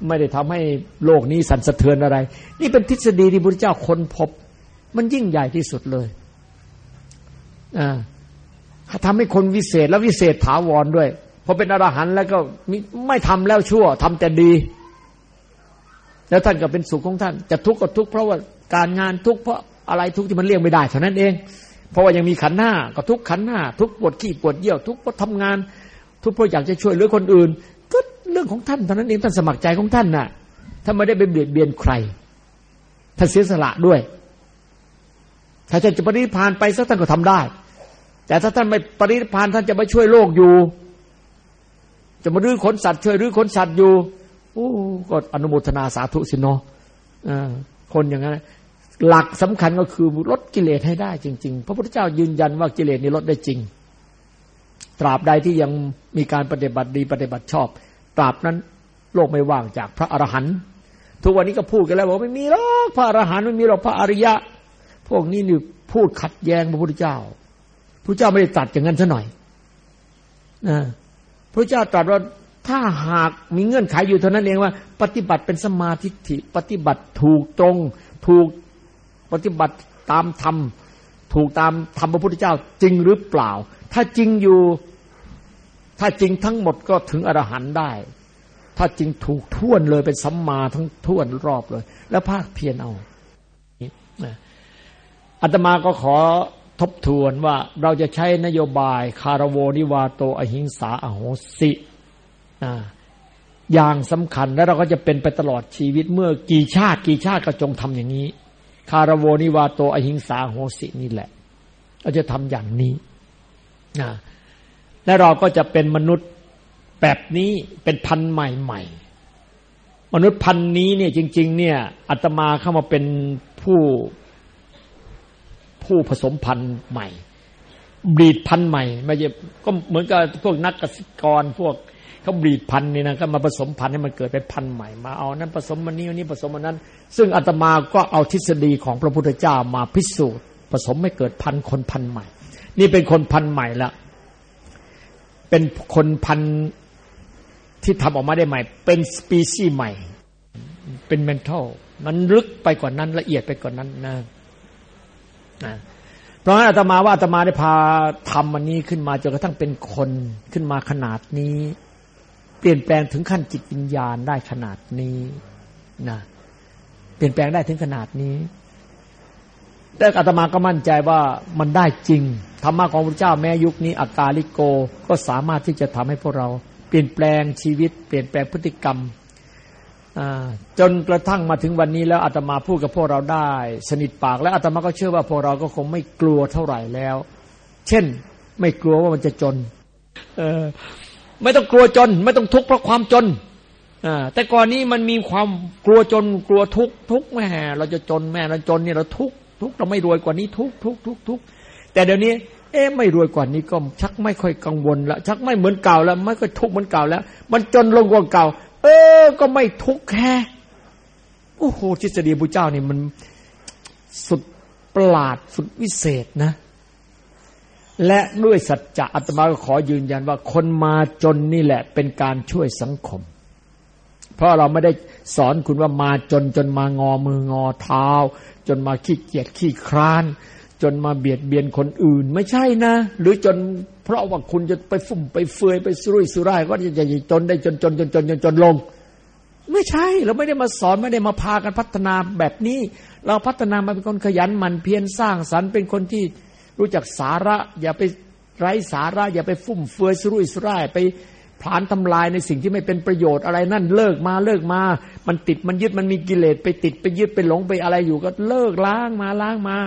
ไม่ได้ทำให้โลกนี้สั่นสะเทือนอะไร นี่เป็นทฤษฎีที่พระเจ้าค้นพบ มันยิ่งใหญ่ที่สุดเลยอ่าทำให้คนวิเศษและวิเศษถาวรด้วยพอเป็นอรหันต์แล้วก็ไม่ทำแล้วชั่วทำแต่ดี แล้วท่านก็เป็นสุขของท่าน จะทุกข์ก็ทุกข์เพราะว่าการงานทุกข์เพราะอะไรทุกข์ที่มันเลี่ยงไม่ได้เท่านั้นเอง เพราะว่ายังมีขันหน้าก็ทุกขันหน้า ทุกปวดขี้ปวดเยี่ยว ทุกเพราะทำงาน ทุกเพราะอยากจะช่วยเหลือคนอื่น ก็เรื่องของท่านเท่านั้นเองท่านสมัครใจของท่านน่ะท่านไม่ได้ไปเบียดเบียนใครท่านเสียสละด้วย ถ้าท่านจะปฏิพานไปสักท่านก็ทำได้ แต่ถ้าท่านไม่ปฏิพานท่านจะมาช่วยโลกอยู่ จะมารื้อขนสัตว์ช่วยรื้อขนสัตว์อยู่โอ้ก็อนุโมทนาสาธุสินเนาะคนอย่างนั้น หลักสำคัญก็คือลดกิเลสให้ได้จริง ๆ พระพุทธเจ้ายืนยันว่ากิเลสนี้ลดได้จริง ตราบใดที่ยังมีการปฏิบัติดีปฏิบัติชอบ ตราบนั้นโลกไม่ว่างจากพระอรหันต์ทุกวันนี้ก็พูดกันแล้วบอกไม่มีหรอกพระอรหันต์ไม่มีหรอกพระอริยะ พวกนี้นี่พูดขัดแย้งพระพุทธเจ้าพระเจ้าไม่ได้ตัดอย่างนั้นซะหน่อยนะพระเจ้าตรัสว่าถ้าหากมีเงื่อนไขอยู่เท่านั้นเองว่า ปฏิบัติเป็นสมาธิปฏิบัติถูกตรง ถูก ปฏิบัติตามธรรมถูกตามธรรมพระพุทธเจ้าจริงหรือเปล่า ถ้าจริงอยู่ ถ้าจริงทั้งหมดก็ถึงอรหันต์ได้ ถ้าจริงถูกท่วนเลยเป็นสัมมาทั้งท่วนรอบเลย แล้วภาคเพียรเอาอาตมาก็ขอทบทวนว่าเราจะใช้นโยบายคารโวนิวาโตอหิงสาอโหสิอย่างสำคัญและเราก็จะเป็นไปตลอดชีวิตเมื่อกี่ชาติกี่ชาติก็จงทำอย่างนี้ คารโวนิวาโต อหิงสาโหสินี่แหละ เราจะทำอย่างนี้นะและเราก็จะเป็นมนุษย์แบบนี้เป็นพันใหม่ๆ มนุษย์พันนี้เนี่ยจริง ๆ เนี่ยอาตมาเข้ามาเป็นผู้ผู้ผสมพันธุ์ใหม่บีดพันธุ์ใหม่ไม่ใช่ก็เหมือนกับพวกนักกสิกรพวก เขาบีดพันธุ์นี่นะก็มาผสมพันธุ์ให้มันเกิดเป็นพันธุ์ใหม่มาเอานั้นผสมมันนี้นี้ผสมมันนั้น ซึ่งอาตมาก็เอาทฤษฎีของพระพุทธเจ้ามาพิสูจน์ ผสมให้เกิดพันธุ์คนพันธุ์ใหม่ นี่เป็นคนพันธุ์ใหม่ละเป็นคนพันธุ์ที่ทำออกมาได้ใหม่ เป็นสปีชีส์ใหม่ เป็นเมนทัลมันลึกไปกว่านั้นละเอียดไปกว่านั้นนะเพราะฉะนั้นอาตมาว่าอาตมาได้พาทำมันนี้ขึ้นมาจนกระทั่งเป็นคนขึ้นมาขนาดนี้ เปลี่ยนแปลงถึงขั้นจิตวิญญาณได้ขนาดนี้นะเปลี่ยนแปลงได้ถึงขนาดนี้แต่อาตมาก็มั่นใจว่ามันได้จริงธรรมะของพระเจ้าแม้ยุคนี้อากาลิโกก็สามารถที่จะทำให้พวกเรา เปลี่ยนแปลงชีวิต เปลี่ยนแปลงพฤติกรรมจนกระทั่งมาถึงวันนี้แล้วอาตมาพูดกับพวกเราได้ สนิทปากแล้วอาตมาก็เชื่อว่าพวกเราก็คงไม่กลัวเท่าไหร่แล้ว เช่น ไม่กลัวว่ามันจะจน เออ ไม่ต้องกลัวจน ไม่ต้องทุกข์เพราะความจนอแต่ก่อนนี้มันมีความกลัวจนกลัวทุกข์ทุกข์แม่เราจะจนแม่เราจนเนี่ยเราทุกข์ทุกข์เราไม่รวยกว่านี้ทุกข์ทุกข์ทุกข์ทุกข์แต่เดี๋ยวนี้ เอ๊ะไม่รวยกว่านี้ก็ชักไม่ค่อยกังวลละชักไม่เหมือนเก่าแล้ว ไม่ค่อยทุกข์เหมือนเก่าแล้ว มันจนลงกว่าเก่า เออ ก็ไม่ทุกข์แค่โอ้โหทฤษฎีพระเจ้านี่มันสุดประหลาดสุดวิเศษนะ และด้วยสัจจะอาตมาก็ขอยืนยันว่าคนมาจนนี่แหละเป็นการช่วยสังคม เพราะเราไม่ได้สอนคุณว่ามาจนจนมางอมืองอเท้า จนมาขี้เกียจขี้คร้าน จนมาเบียดเบียนคนอื่น ไม่ใช่นะ หรือจนเพราะว่าคุณจะไปฟุ่มไปเฟือยไปสุรุ่ยสุร่ายก็จะจะจนได้จนจนจนจนจนจนลง ไม่ใช่เราไม่ได้มาสอนไม่ได้มาพากันพัฒนาแบบนี้ เราพัฒนามาเป็นคนขยันหมั่นเพียรสร้างสรรค์เป็นคนที่ รู้จักสาระ อย่าไปไร้สาระ อย่าไปฟุ่มเฟือยสรุ่ยสร่ายไปผลานทำลายในสิ่งที่ไม่เป็นประโยชน์อะไรนั่นเลิกมาเลิกมา มันติดมันยึดมันมีกิเลสไปติดไปยึดไปหลงไปอะไรอยู่ก็เลิกล้างมาล้างมา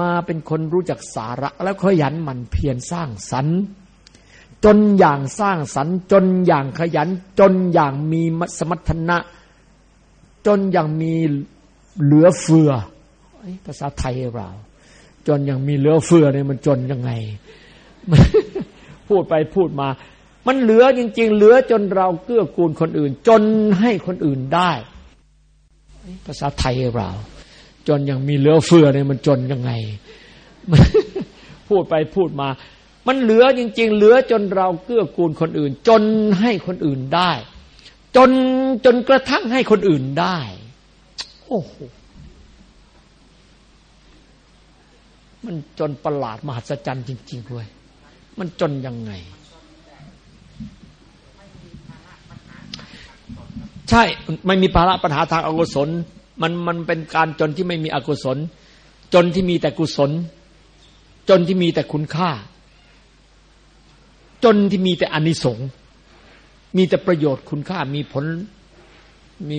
มาเป็นคนรู้จักสาระ แล้วขยันมันเพียรสร้างสรรค์จนอย่างสร้างสรรค์ จนอย่างขยัน จนอย่างมีสมรรถนะ จนอย่างมีเหลือเฟือภาษาไทยเรา จนอย่างมีเหลือเฟือเนี่ยมันจนยังไง พูดไปพูดมา มันเหลือจริง ๆ เหลือจนเราเกื้อกูลคนอื่น จนให้คนอื่นได้ ภาษาไทยเรา จนยังมีเหลือเฟือเนี่ยมันจนยังไง พูดไปพูดมา มันเหลือจริง ๆ เหลือจนเราเกื้อกูลคนอื่น จนให้คนอื่นได้ จนจนกระทั่งให้คนอื่นได้ โอ้โห มันจนประหลาดมหัศจรรย์จริงๆด้ยมันจนยังไง ใช่ไม่มีภาระปัญหาทางอกุศล มันมันเป็นการจนที่ไม่มีอกุศล จนที่มีแต่กุศล จนที่มีแต่คุณค่า จนที่มีแต่อนิสงส์มีแต่ประโยชน์คุณค่ามีผลมี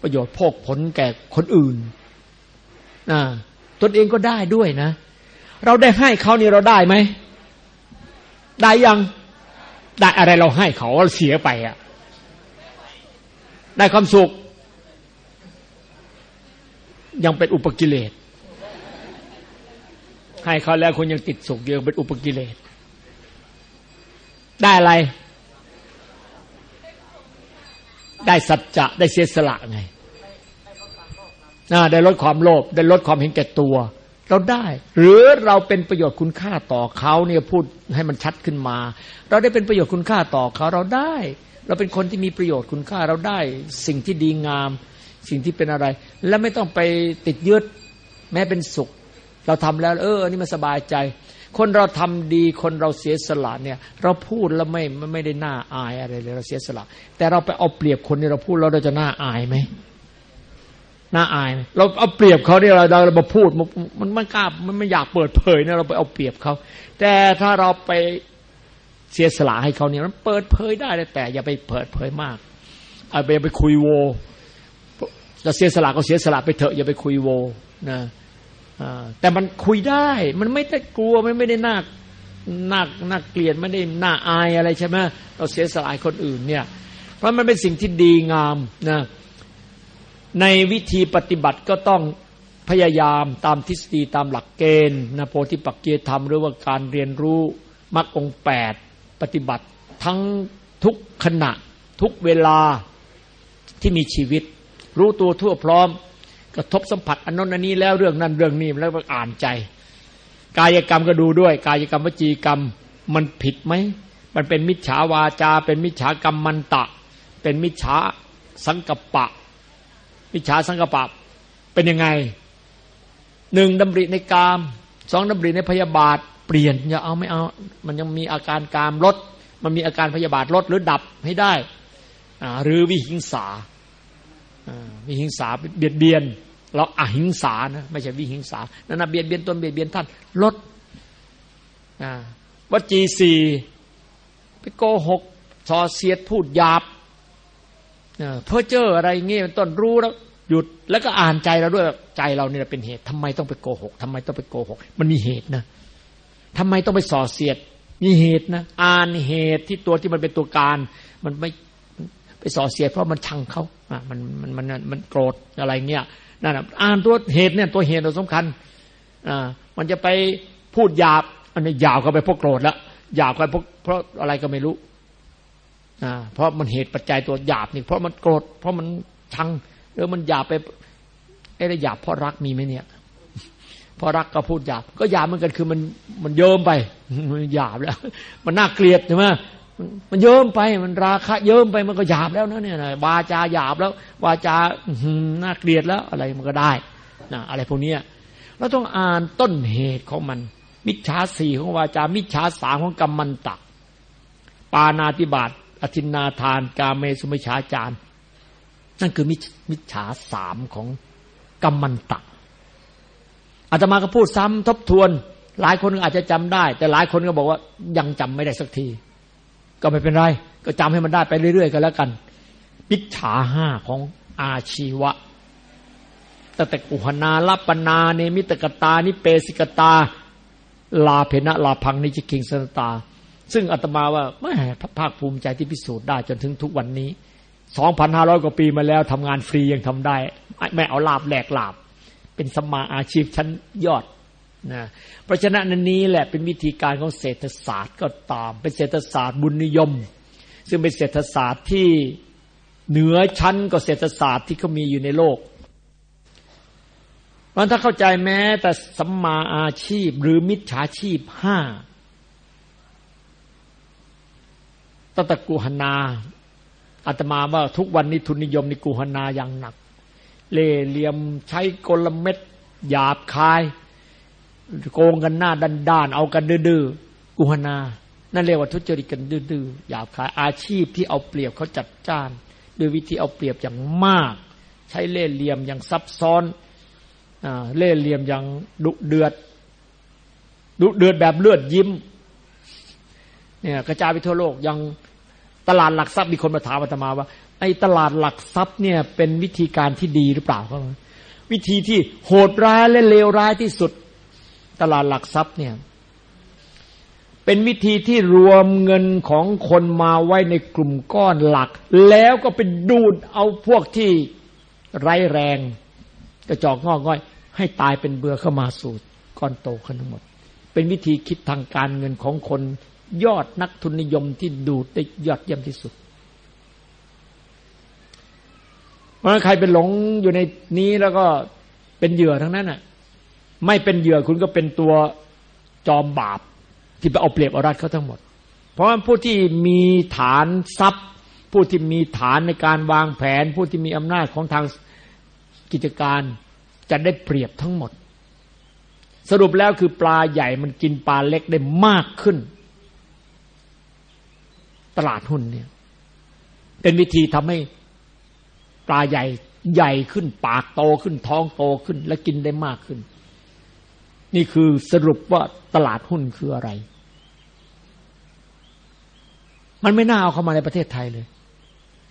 ประโยชน์พกผลแก่คนอื่นนะ ตนเองก็ได้ด้วยนะ เราได้ให้เขานี่เราได้ไหม ได้ยัง ได้อะไรเราให้เขาเสียไปอะ่ะได้ความสุข ยังเป็นอุปกิเลสให้เขาแล้วคุณยังติดสุขเยังเป็นอุปกิเลสได้อะไร ได้สัจจะได้เสียสละไง ได้ลดความโลภได้ลดความเห็นแก่ตัว เราได้ หรือเราเป็นประโยชน์คุณค่าต่อเขาเนี่ยพูดให้มันชัดขึ้นมา เราได้เป็นประโยชน์คุณค่าต่อเขาเราได้ เราเป็นคนที่มีประโยชน์คุณค่าเราได้ สิ่งที่ดีงาม สิ่งที่เป็นอะไร และไม่ต้องไปติดยึดแม้เป็นสุข เราทำแล้ว เออนี่มันสบายใจ คนเราทำดีคนเราเสียสละเนี่ย เราพูดแล้วไม่ไม่ได้น่าอายอะไรเลยเราเสียสละ แต่เราไปเอาเปรียบคนที่เราพูดแล้วเราจะน่าอายไหม น่าอายเราเอาเปรียบเขาเนี่ยเราเรามาพูดมันมันกล้ามันไม่อยากเปิดเผยเนี่ยเราไปเอาเปรียบเขาแต่ถ้าเราไปเสียสละให้เขาเนี่ยมันเปิดเผยได้แต่อย่าไปเปิดเผยมากเอาไปไปคุยโวจะเสียสละก็เสียสละไปเถอะอย่าไปคุยโวนะแต่มันคุยได้มันไม่ได้กลัวมันไม่ได้น่าน่าน่าเกลียดไม่ได้น่าอายอะไรใช่ไหมเราเสียสละคนอื่นเนี่ย เพราะมันเป็นสิ่งที่ดีงามนะ ในวิธีปฏิบัติก็ต้องพยายามตามทฤษฎีตามหลักเกณฑ์นะโพธิปักเกียธรรมหรือว่าการเรียนรู้มรรคองแปดปฏิบัติทั้งทุกขณะทุกเวลาที่มีชีวิต รู้ตัวทั่วพร้อม กระทบสัมผัสอันนั้นอันนี้แล้วเรื่องนั้นเรื่องนี้แล้วอ่านใจ กายกรรมก็ดูด้วย กายกรรมวจีกรรมมันผิดไหมมันเป็นมิจฉาวาจา เป็นมิจฉากรรมมันตะ เป็นมิจฉาสังกปะ มิจฉาสังกปะเป็นยังไงหนึ่งดำริในกามสองดำริในพยาบาท เปลี่ยนอย่าเอาไม่เอา มันยังมีอาการกามลด มันมีอาการพยาบาทลดหรือดับให้ได้ หรือวิหิงสาวิหิงสาเบียดเบียน เราอหิงสานะไม่ใช่วิหิงสานั่นนะเบียดเบียนตนเบียดเบียนท่านลดวจีสี่ไปโกหกสอเสียดพูดหยาบเพ้อเจ้ออะไรเงี้ยต้นรู้แล้ว หยุดแล้วก็อ่านใจเราด้วยใจเราเนี่ยเป็นเหตุทำไมต้องไปโกหกทำไมต้องไปโกหก มันมีเหตุนะทำไมต้องไปส่อเสียด มีเหตุนะอ่านเหตุที่ตัวที่มันเป็นตัวการ มันไม่ไปส่อเสียด เพราะมันชังเขาอะมันมันมันมันโกรธอะไรเงี้ยนั่นอ่านตัวเหตุเนี่ย ตัวเหตุตัวสำคัญอ่ามันจะไปพูดหยาบ อันนี้ยาวก็ไปเพราะโกรธแล้วหยาบก็เพราะเพราะอะไรก็ไม่รู้อ่าเพราะมันเหตุปัจจัยตัวหยาบนี่เพราะมันโกรธเพราะมันชัง อมันหยาบไปไอ้หยาบเพราะรักมีไหมเนี่ยพราะรักก็พูดหยาบก็หยาบเหมือนกันคือมันมันเยิ้มไปมันหยาบแล้ว มันน่าเกลียดใช่ไหมมันเยิ้มไปมันราคะเยิ้มไปมันก็หยาบแล้วนะเนี่ยนะวาจาหยาบแล้ววาจาน่าเกลียดแล้วอะไรมันก็ได้นะอะไรพวกนี้เราต้องอ่านต้นเหตุของมัน มิจฉาสี่ของวาจา มิจฉาสามของกรรมมันตักปานาติบาตอธินนาทาน กาเมสุมิชาจาร นั่นคือมิจฉาสามของกรรมมันตักอาตมาก็พูดซ้ำทบทวน หลายคนอาจจะจำได้ แต่หลายคนก็บอกว่ายังจำไม่ได้สักที ก็ไม่เป็นไร ก็จำให้มันได้ไปเรื่อยๆกันแล้วกันมิจฉาห้าของอาชีวะตต่กุหนาลปนาเนมิตกตา นิเปสิกตา ลาเพนะลาพังนิจิกิงสนตา ซึ่งอาตมาว่าไม่ภาคภูมิใจที่พิสูจน์ได้จนถึงทุกวันนี้ สองพันห้าร้อยกว่าปีมาแล้วทำงานฟรียังทำได้ ไม่เอาลาบแหลกลาบ เป็นสมาอาชีพชั้นยอดนะเพราะฉะนั้นนี้แหละเป็นวิธีการของเศรษฐศาสตร์ก็ตาม เป็นเศรษฐศาสตร์บุญนิยม ซึ่งเป็นเศรษฐศาสตร์ที่เหนือชั้นกว่าเศรษฐศาสตร์ที่เขามีอยู่ในโลกเพราะถ้าเข้าใจแม้แต่สัมมาอาชีพหรือมิจฉาชีพห้าตะตะกุหนา อาตมาว่าทุกวันนี้ทุนนิยมในกุหนาอย่างหนัก เล่เหลี่ยมใช้กลเม็ดหยาบคาย โกงกันหน้าดันด้านเอากันดื้อกุหนานั่นเรียกว่าทุจริตกันดื้อหยาบคายอาชีพที่เอาเปรียบเขาจัดจ้านด้วยวิธีเอาเปรียบอย่างมาก ใช้เล่เหลี่ยมอย่างซับซ้อนเล่เหลี่ยมอย่างดุเดือด ดุเดือดแบบเลือดยิ้มเนี่ยกระจายไปทั่วโลกยัง ตลาดหลักทรัพย์มีคนมาถามอาตมาว่า ไอ้ตลาดหลักทรัพย์เนี่ยเป็นวิธีการที่ดีหรือเปล่าครับวิธีที่โหดร้ายและเลวร้ายที่สุด ตลาดหลักทรัพย์เนี่ยเป็นวิธีที่รวมเงินของคนมาไว้ในกลุ่มก้อนหลัก แล้วก็ไปดูดเอาพวกที่ไร้แรงกระจอกงอกง่อย ให้ตายเป็นเบื่อเข้ามาสู่ก้อนโตขึ้นทั้งหมด เป็นวิธีคิดทางการเงินของคน ยอดนักทุนนิยมที่ดูดได้ยอดเยี่ยมที่สุดเพราใครเป็นหลงอยู่ในนี้แล้วก็เป็นเหยื่อทั้งนั้นอะ ไม่เป็นเหยื่อคุณก็เป็นตัวจอมบาปที่ไปเอาเปรียบเอารัดเขาทั้งหมด เพราะว่าผู้ที่มีฐานทรัพย์ ผู้ที่มีฐานในการวางแผน ผู้ที่มีอำนาจของทางกิจการจะได้เปรียบทั้งหมด สรุปแล้วคือปลาใหญ่มันกินปลาเล็กได้มากขึ้น ตลาดหุ้นเนี่ย เป็นวิธีทำให้ปลาใหญ่ใหญ่ขึ้นปากโตขึ้นท้องโตขึ้น และกินได้มากขึ้น นี่คือสรุปว่าตลาดหุ้นคืออะไร มันไม่น่าเอาเข้ามาในประเทศไทยเลย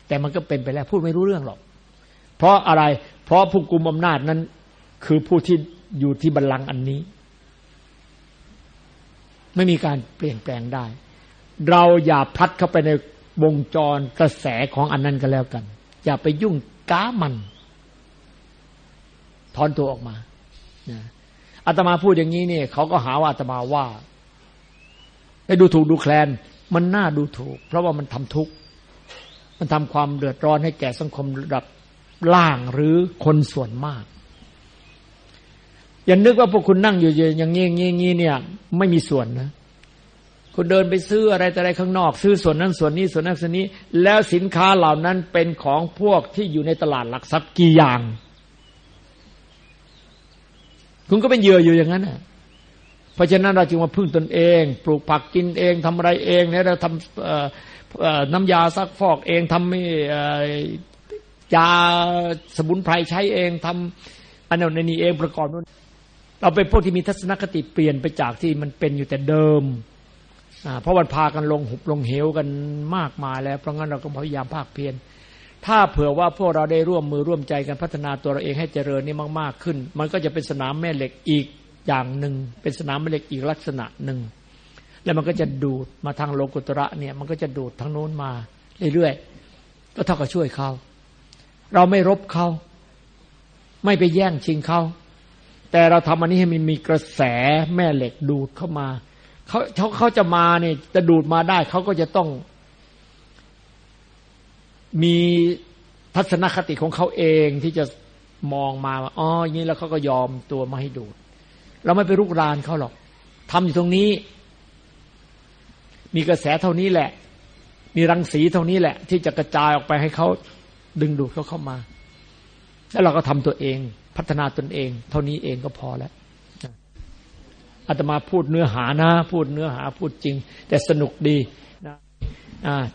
แต่มันก็เป็นไปแล้วพูดไม่รู้เรื่องหรอก เพราะอะไร เพราะผู้กุมอำนาจนั้น คือผู้ที่อยู่ที่บัลลังก์อันนี้ ไม่มีการเปลี่ยนแปลงได้ เราอย่าพัดเข้าไปในวงจรกระแสของอันนั้นก็แล้วกัน อย่าไปยุ่งก้ามัน ถอนตัวออกมาอาตมาพูดอย่างนี้เนี่ยเขาก็หาว่าอาตมาว่าไปดูถูกดูแคลน มันน่าดูถูก เพราะว่ามันทำทุกข์มันทำความเดือดร้อนให้แก่สังคมระดับล่างหรือคนส่วนมาก อย่านึกว่าพวกคุณนั่งอยู่อย่างนี้อย่างนี้เนี่ย ไม่มีส่วนนะ คุณเดินไปซื้ออะไรแต่อะไรข้างนอก ซื้อส่วนนั้นส่วนนี้ส่วนนั้นส่วนนี้ แล้วสินค้าเหล่านั้นเป็นของพวกที่อยู่ในตลาดหลักทรัพย์กี่อย่าง คุณก็เป็นเหยื่ออยู่อย่างนั้นนะเพราะฉะนั้นเราจึงมาพึ่งตนเอง ปลูกผักกินเองทำอะไรเองเนี่ยเราทำน้ำยาซักฟอกเองทำยาสมุนไพรใช้เองทำอันนั้นในนี้เองประกอบนู้นเราเป็นพวกที่มีทัศนคติเปลี่ยนไปจากที่มันเป็นอยู่แต่เดิม เพราะวันพากันลงหุบลงเหวกันมากมายแล้ว เพราะงั้นเราก็พยายามภาคเพียรถ้าเผื่อว่าพวกเราได้ร่วมมือร่วมใจกันพัฒนาตัวเราเองให้เจริญนี่มาก ๆ ขึ้น มันก็จะเป็นสนามแม่เหล็กอีกอย่างหนึ่ง เป็นสนามแม่เหล็กอีกลักษณะหนึ่ง แล้วมันก็จะดูดมาทางโลกุตระเนี่ย มันก็จะดูดทางโน้นมาเรื่อยๆก็เท่ากับช่วยเขา เราไม่รบเขา ไม่ไปแย่งชิงเขา แต่เราทำอันนี้ให้มันมีกระแสแม่เหล็กดูดเข้ามา เขาเขาเขาจะมาเนี่ยจะดูดมาได้ เขาก็จะต้อง มีทัศนคติของเขาเองที่จะมองมาว่าอ๋ออย่างนี้แล้วเขาก็ยอมตัวมาให้ดูเราไม่ไปรุกรานเขาหรอกทำอยู่ตรงนี้ มีกระแสเท่านี้แหละ มีรังสีเท่านี้แหละ ที่จะกระจายออกไปให้เขาดึงดูดเขาเข้ามา แล้วเราก็ทำตัวเอง พัฒนาตนเอง เท่านี้เองก็พอแล้ว อาตมาพูดเนื้อหานะ พูดเนื้อหาพูดจริง แต่สนุกดีนะ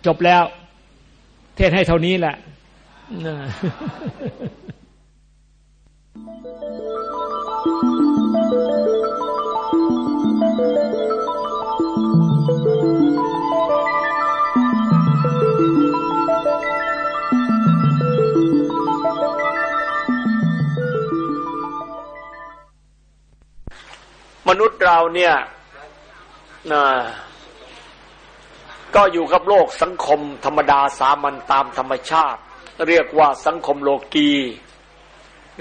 จบแล้ว เทศให้เท่านี้แหละ มนุษย์เราเนี่ยนะก็อยู่กับโลกสังคมธรรมดาสามัญตามธรรมชาติ เรียกว่าสังคมโลกี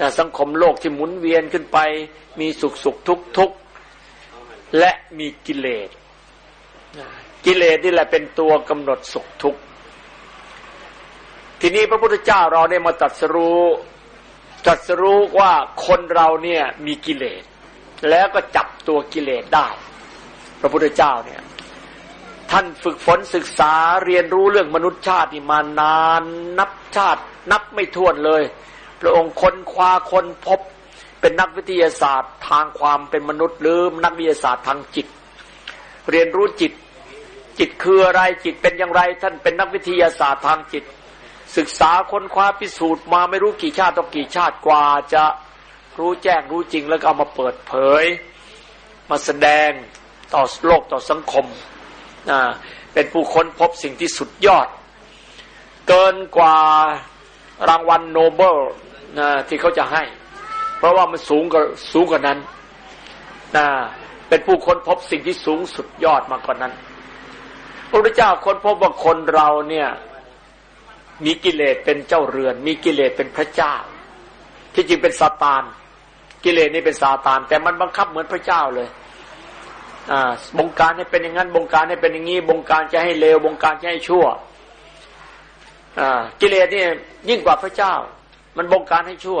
นะสังคมโลกที่หมุนเวียนขึ้นไป มีสุขสุขทุกทุกและมีกิเลสกิเลสนี่แหละเป็นตัวกำหนดสุขทุกข์ทีนี้พระพุทธเจ้าเราได้มาตรัสรู้ตรัสรู้ว่าคนเราเนี่ยมีกิเลส แล้วก็จับตัวกิเลสได้ พระพุทธเจ้าเนี่ย ท่านฝึกฝนศึกษาเรียนรู้เรื่องมนุษยชาติมานานนับชาติ นับไม่ถ้วนเลย พระองค์ค้นคว้าค้นพบเป็นนักวิทยาศาสตร์ทางความเป็นมนุษย์หรือนักวิทยาศาสตร์ทางจิต เรียนรู้จิตจิตคืออะไรจิตเป็นอย่างไร ท่านเป็นนักวิทยาศาสตร์ทางจิต ศึกษาค้นคว้าพิสูจน์มาไม่รู้กี่ชาติต่อกี่ชาติกว่าจะ รู้แจ้งรู้จริงแล้วก็เอามาเปิดเผย มาแสดงต่อโลกต่อสังคมนะเป็นผู้ค้นพบสิ่งที่สุดยอด เกินกว่ารางวัลโนเบลนะที่เขาจะให้ เพราะว่ามันสูงกว่าสูงกว่านั้นนะเป็นผู้ค้นพบสิ่งที่สูงสุดยอดมากกว่านั้น พระพุทธเจ้าค้นพบว่าคนเราเนี่ยมีกิเลสเป็นเจ้าเรือน มีกิเลสเป็นพระเจ้า ที่จริงเป็นซาตาน กิเลสนี่เป็นซาตาน แต่มันบังคับเหมือนพระเจ้าเลย อ่า บงการให้เป็นอย่างนั้น บงการให้เป็นอย่างนี้ บงการจะให้เลว บงการจะให้ชั่ว อ่า กิเลสนี่ยิ่งกว่าพระเจ้า มันบงการให้ชั่ว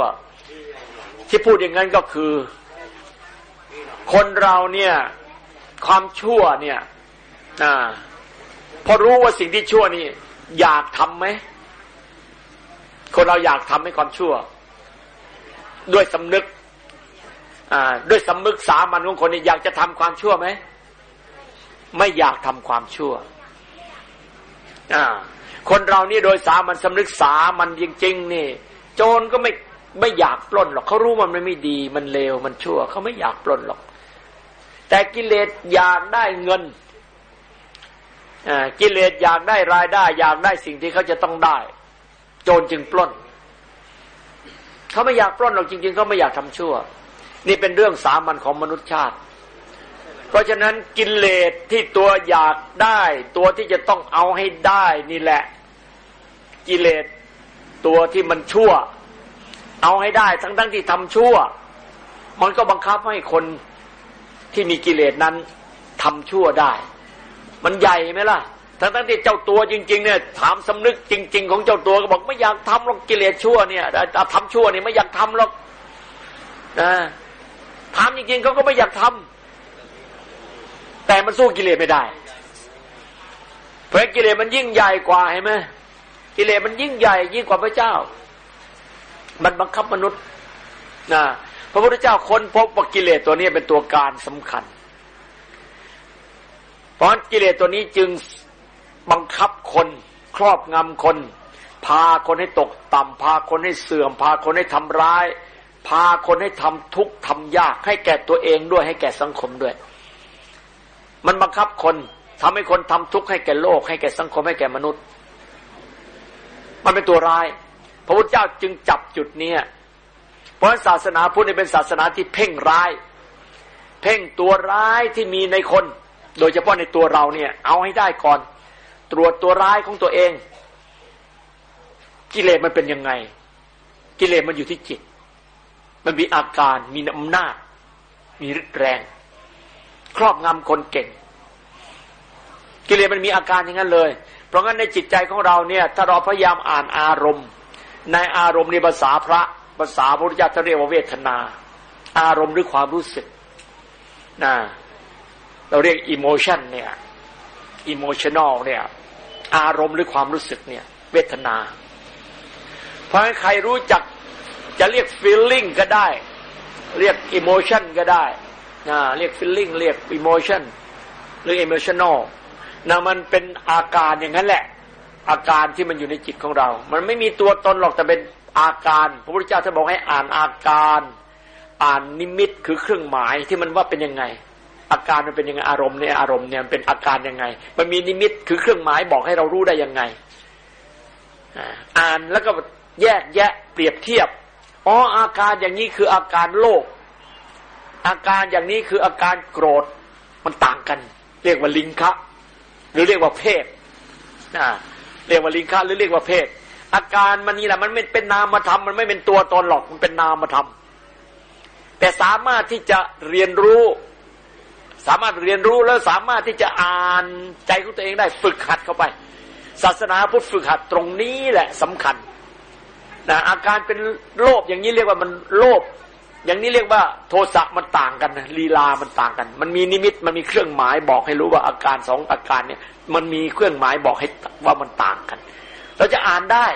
ที่พูดอย่างนั้นก็คือ คนเราเนี่ย ความชั่วเนี่ย อ่า พอรู้ว่าสิ่งที่ชั่วนี่ อยากทำไหม คนเราอยากทำให้ความชั่วด้วยสำนึก ด้วยสำมึกสามัญของคนนี้อยากจะทำความชั่วไหมไม่อยากทำความชั่วคนเรานี่โดยสามัญสำนึกสามัญจริง ๆ นี่ โจรก็ไม่ไม่อยากปล้นหรอกเขารู้มันไม่ดี มันเลวมันชั่วเขาไม่อยากปล้นหรอก แต่กิเลสอยากได้เงินกิเลสอยากได้รายได้ อยากได้สิ่งที่เขาจะต้องได้ โจรจึงปล้นเขาไม่อยากปล้นหรอกจริง ๆเขาไม่อยากทำชั่ว นี่เป็นเรื่องสามัญของมนุษยชาติ เพราะฉะนั้นกิเลสที่ตัวอยากได้ ตัวที่จะต้องเอาให้ได้นี่แหละ กิเลสตัวที่มันชั่ว เอาให้ได้ ทั้งๆทที่ทำชั่ว มันก็บังคับให้คนที่มีกิเลสนั้นทำชั่วได้ มันใหญ่ไหมล่ะทั้งทั้งที่เจ้าตัวจริง ๆ เนี่ย ถามสำนึกจริง ๆ ของเจ้าตัวก็บอกไม่อยากทำหรอกกิเลสชั่วเนี่ยทำชั่วเนี่ยไม่อยากทำหรอกนะ ทำจริงๆเขาก็ไม่อยากทำแต่มันสู้กิเลสไม่ได้ เพราะกิเลสมันยิ่งใหญ่กว่าเห็นไหมกิเลสมันยิ่งใหญ่ยิ่งกว่าพระเจ้า มันบังคับมนุษย์นะพระพุทธเจ้าค้นพบว่ากิเลสตัวนี้เป็นตัวการสำคัญ เพราะกิเลสตัวนี้จึงบังคับคนครอบงำคน พาคนให้ตกต่ำพาคนให้เสื่อม พาคนให้ทำร้าย พาคนให้ทำทุกข์ทำยาก ให้แก่ตัวเองด้วยให้แก่สังคมด้วย มันบังคับคนทำให้คนทำทุกข์ให้แก่โลก ให้แก่สังคมให้แก่มนุษย์ มันเป็นตัวร้าย พระพุทธเจ้าจึงจับจุดนี้เพราะศาสนาพุทธเป็นศาสนาที่เพ่งร้าย เพ่งตัวร้ายที่มีในคน โดยเฉพาะในตัวเราเนี่ย เอาให้ได้ก่อน ตรวจตัวร้ายของตัวเอง กิเลสมันเป็นยังไง กิเลสมันอยู่ที่จิต มันมีอาการมีอำนาจ มีฤทธิ์แรง ครอบงำคนเก่ง กิเลสมันมีอาการอย่างนั้นเลย เพราะงั้นในจิตใจของเราเนี่ย ถ้าเราพยายามอ่านอารมณ์ ในอารมณ์ในภาษาพระภาษาพระพุทธเจ้าเรียกว่าเวทนา อารมณ์หรือความรู้สึกนะเราเรียก emotion เนี่ย emotional เนี่ย อารมณ์หรือความรู้สึกเนี่ย เวทนา เพราะใครรู้จัก จะเรียก feeling ก็ได้ เรียก emotion ก็ได้นะเรียก feeling เรียก emotion หรือ emotional นะมันเป็นอาการอย่างนั้นแหละ อาการที่มันอยู่ในจิตของเรา มันไม่มีตัวตนหรอกแต่เป็นอาการ พระพุทธเจ้าท่านบอกให้อ่านอาการ อ่านนิมิตคือเครื่องหมายที่มันว่าเป็นยังไง อาการมันเป็นยังไงอารมณ์เนี่ยอารมณ์เนี่ยเป็นอาการยังไง มันมีนิมิตคือเครื่องหมายบอกให้เรารู้ได้ยังไงอ่านแล้วก็แยกแยะเปรียบเทียบ อ๋ออาการอย่างนี้คืออาการโลภอาการอย่างนี้คืออาการโกรธมันต่างกัน เรียกว่าลิงคะหรือเรียกว่าเพศนะเรียกว่าลิงคะหรือเรียกว่าเพศ อาการมันนี่แหละมันไม่เป็นนามธรรมมันไม่เป็นตัวตนหรอกมันเป็นนามธรรมแต่สามารถที่จะเรียนรู้ สามารถเรียนรู้แล้วสามารถที่จะอ่านใจของตัวเองได้ฝึกหัดเข้าไป ศาสนาพุทธฝึกหัดตรงนี้แหละสำคัญ นะอาการเป็นโลภอย่างนี้เรียกว่ามันโลภอย่างนี้เรียกว่าโทสะมันต่างกันนะลีลามันต่างกัน มันมีนิมิตมันมีเครื่องหมายบอกให้รู้ว่าอาการสองอาการเนี่ย มันมีเครื่องหมายบอกให้ว่ามันต่างกัน เราจะอ่านได้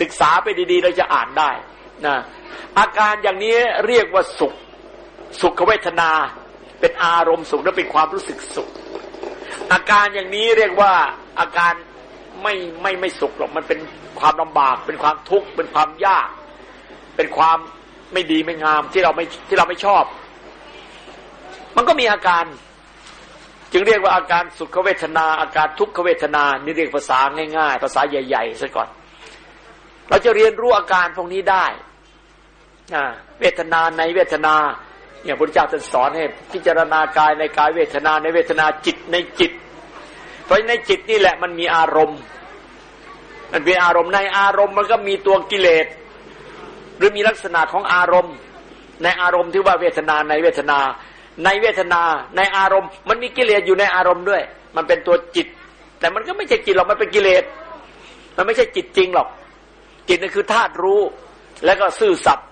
ศึกษาไปดีๆ เราจะอ่านได้นะอาการอย่างนี้เรียกว่าสุข สุขเวทนา เป็นอารมณ์สุขและเป็นความรู้สึกสุข อาการอย่างนี้เรียกว่าอาการ ไม่ไม่ไม่สุขหรอกมันเป็นความลำบาก เป็นความทุกข์เป็นความยาก เป็นความไม่ดีไม่งามที่เราไม่ที่เราไม่ชอบ มันก็มีอาการ จึงเรียกว่าอาการสุขเวทนา อาการทุกขเวทนานี่เรียกภาษาง่าย ๆ ภาษาใหญ่ๆซะก่อน เราจะเรียนรู้อาการพวกนี้ได้เวทนาในเวทนาเนี่ยพระเจ้าท่านสอนให้พิจารณากายในกายเวทนาในเวทนาจิตในจิต เพราะในจิตนี่แหละมันมีอารมณ์ มันเป็นอารมณ์ในอารมณ์มันก็มีตัวกิเลสหรือมีลักษณะของอารมณ์ ในอารมณ์ที่ว่าเวทนาในเวทนา ในเวทนา ในอารมณ์ มันมีกิเลสอยู่ในอารมณ์ด้วย มันเป็นตัวจิต แต่มันก็ไม่ใช่จิตหรอกมันเป็นกิเลสมันไม่ใช่จิตจริงหรอก จิตนั่นคือธาตุรู้ แล้วก็ซื่อสัตย์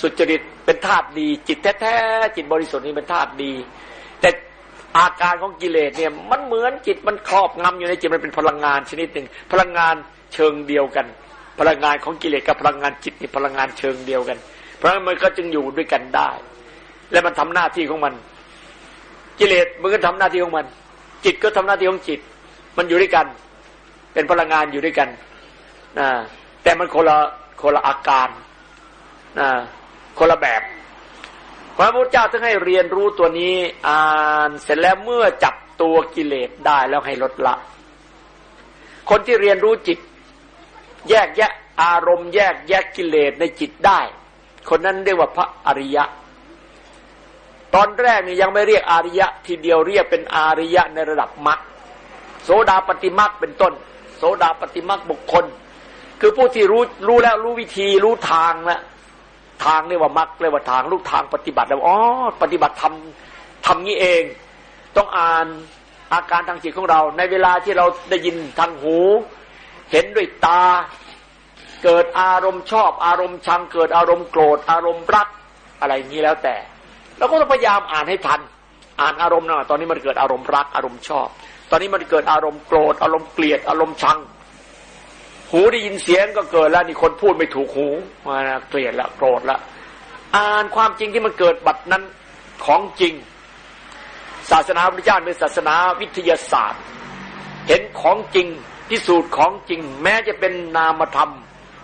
สุจริตเป็นธาตุดี จิตแท้ๆจิตบริสุทธิ์นี่เป็นธาตุดี แต่ อาการของกิเลสเนี่ย มันเหมือนจิตมันครอบงำอยู่ในจิตมันเป็นพลังงานชนิดหนึ่งพลังงานเชิงเดียวกัน พลังงานของกิเลสกับพลังงานจิตนี่พลังงานเชิงเดียวกัน เพราะฉะนั้นมันก็จึงอยู่ด้วยกันได้ และมันทำหน้าที่ของมัน กิเลสมันก็ทำหน้าที่ของมัน จิตก็ทำหน้าที่ของจิต มันอยู่ด้วยกัน เป็นพลังงานอยู่ด้วยกันนะแต่มันคนละคนละอาการนะคนละแบบ พระพุทธเจ้าต้องให้เรียนรู้ตัวนี้อ่านเสร็จแล้วเมื่อจับตัวกิเลสได้แล้วให้ลดละ คนที่เรียนรู้จิต แยกแยะอารมณ์แยกแยะกิเลสในจิตได้ คนนั้นเรียกว่าพระอริยะ ตอนแรกนี่ยังไม่เรียกอริยะ ทีเดียวเรียกเป็นอริยะในระดับมรรคโสดาปฏิมรรคเป็นต้น โสดาปฏิมรรคบุคคล คือผู้ที่รู้รู้แล้วรู้วิธีรู้ทางแล้ว ทางเรียกว่ามรรคเรียกว่าทางลูกทางปฏิบัติแล้วอ๋อปฏิบัติทำทำนี้เอง ต้องอ่านอาการทางจิตของเรา ในเวลาที่เราได้ยินทางหู เห็นด้วยตา เกิดอารมณ์ชอบ อารมณ์ชังเกิดอารมณ์โกรธ อารมณ์รักอะไรอย่างนี้แล้วแต่เราก็ต้องพยายามอ่านให้ทัน อ่านอารมณ์นะตอนนี้มันเกิดอารมณ์รักอารมณ์ชอบ ตอนนี้มันเกิดอารมณ์โกรธอารมณ์เกลียดอารมณ์ชัง หูได้ยินเสียงก็เกิดแล้วนี่คนพูดไม่ถูกหูมาเกลียดละโกรธละอ่านความจริงที่มันเกิดบัดนั้นของจริง ศาสนาพระเจ้าเป็นศาสนาวิทยาศาสตร์ เห็นของจริงพิสูจน์ของจริง แม้จะเป็นนามธรรม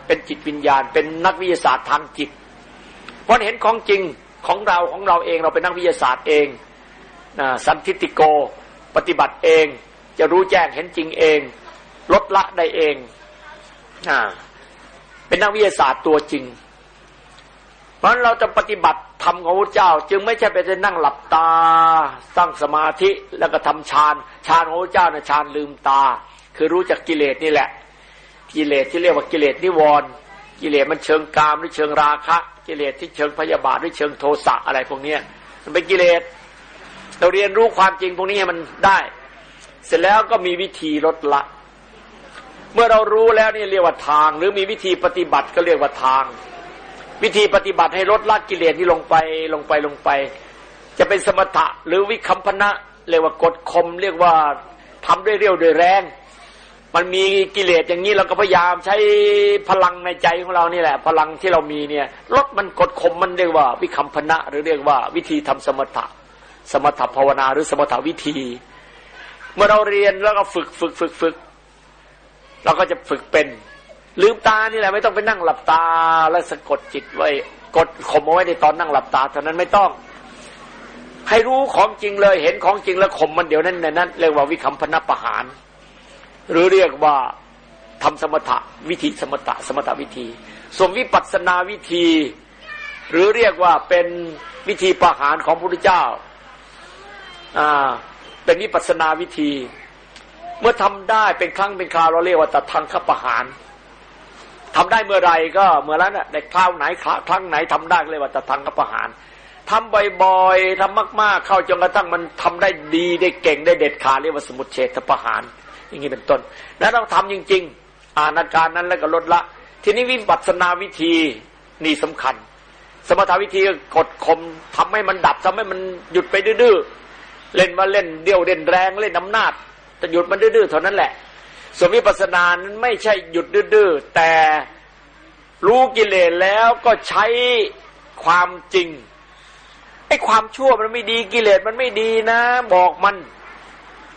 เป็นจิตวิญญาณ เป็นนักวิทยาศาสตร์ทางจิตเพราะเห็นของจริงของเราของเราเองเราเป็นนักวิทยาศาสตร์เองนะสันทิติโกปฏิบัติเอง จะรู้แจ้งเห็นจริงเอง ลดละได้เอง เป็นนักวิทยาศาสตร์ตัวจริง เพราะเราจะปฏิบัติธรรมของพระเจ้า จึงไม่ใช่ไปจะนั่งหลับตาสร้างสมาธิแล้วก็ทำฌานฌานของพระเจ้านะฌานลืมตา คือรู้จักกิเลสนี่แหละ กิเลสที่เรียกว่ากิเลสนิวรณ์กิเลสมันเชิงกามหรือเชิงราคะ กิเลสที่เชิงพยาบาทหรือเชิงโทสะอะไรพวกนี้มันเป็นกิเลสเราเรียนรู้ความจริงพวกนี้ให้มันได้ เสร็จแล้วก็มีวิธีลดละ เมื่อเรารู้แล้วนี่เรียกว่าทาง หรือมีวิธีปฏิบัติก็เรียกว่าทาง วิธีปฏิบัติให้ลดละกิเลสที่ลงไปลงไปลงไป จะเป็นสมถะหรือวิคัมพนะเรียกว่ากดข่มเรียกว่าทำด้วยเรี่ยวด้วยแรง มันมีกิเลสอย่างนี้เราก็พยายามใช้พลังในใจของเรานี่แหละ พลังที่เรามีเนี่ยลดมันกดข่มมันเรียกว่า วิคัมพนะ หรือเรียกว่า วิธีทำสมถะ สมถะภาวนาหรือสมถะวิธี เมื่อเราเรียนแล้วก็ฝึกฝึกฝึกฝึก เราก็จะฝึกเป็น ลืมตานี่แหละ ไม่ต้องไปนั่งหลับตาแล้วสะกดจิตไว้กดข่มเอาไว้ในตอนนั่งหลับตาเท่านั้นไม่ต้อง ให้รู้ของจริงเลยเห็นของจริงแล้วข่มมันเดี๋ยวนั้นในนั้นเรียกว่าวิคัมพนประหาร หรือเรียกว่าทำสมถะวิธีสมถะสมถะวิธี ส่วนวิปัสสนาวิธี หรือเรียกว่าเป็นวิธีประหารของพระพุทธเจ้า อ่า เป็นวิปัสสนาวิธี มื่อทำได้เป็นครั้งเป็นคราวเราเรียกว่าตัดทางขประหารทำได้เมื่อไรก็เมื่อนั้นในคราวไหนครั้งไหนทำได้เรียกว่าตัดทางขประหารทำบ่อยๆทำมากๆ เข้าจนกระทั่งมันทำได้ดีได้เก่งได้เด็ดขาดเรียกว่าสมุทเฉทประหาร อย่างนี้เป็นต้น แล้วต้องทำจริง ๆ อานาการนั้นแล้วก็ลดละ ทีนี้วิปัสสนาวิธีนี่สำคัญ สมถาวิธีกดข่มทำให้มันดับทำให้มันหยุดไปดื้อเล่นมาเล่นเดี่ยวเด่นแรงเล่นอำนาจ แต่หยุดมันดื้อๆเท่านั้นแหละส่วนวิปัสสนานั้นไม่ใช่หยุดดื้อแต่รู้กิเลสแล้วก็ใช้ความจริงไอ้ความชั่วมันไม่ดีกิเลสมันไม่ดีนะ บอกมัน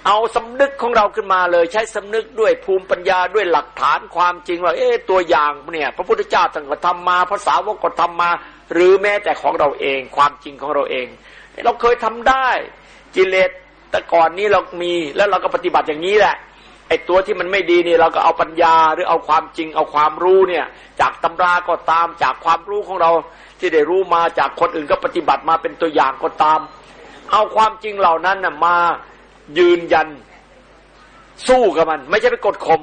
เอาสำนึกของเราขึ้นมาเลย ใช้สำนึกด้วยภูมิปัญญาด้วยหลักฐานความจริงว่า เอ๊ะตัวอย่างเนี่ย พระพุทธเจ้าท่านก็ทำมาภาษาวกก็ทำมา หรือแม้แต่ของเราเอง ความจริงของเราเอง เราเคยทำได้ กิเลส แต่ก่อนนี้เรามีแล้วเราก็ปฏิบัติอย่างนี้แหละไอ้ตัวที่มันไม่ดีนี่เราก็เอาปัญญาหรือเอาความจริงเอาความรู้เนี่ย จากตำราก็ตามจากความรู้ของเราที่ได้รู้มาจากคนอื่นก็ปฏิบัติมาเป็นตัวอย่างก็ตาม เอาความจริงเหล่านั้นน่ะมายืนยัน สู้กับมัน ไม่ใช่ไปกดข่ม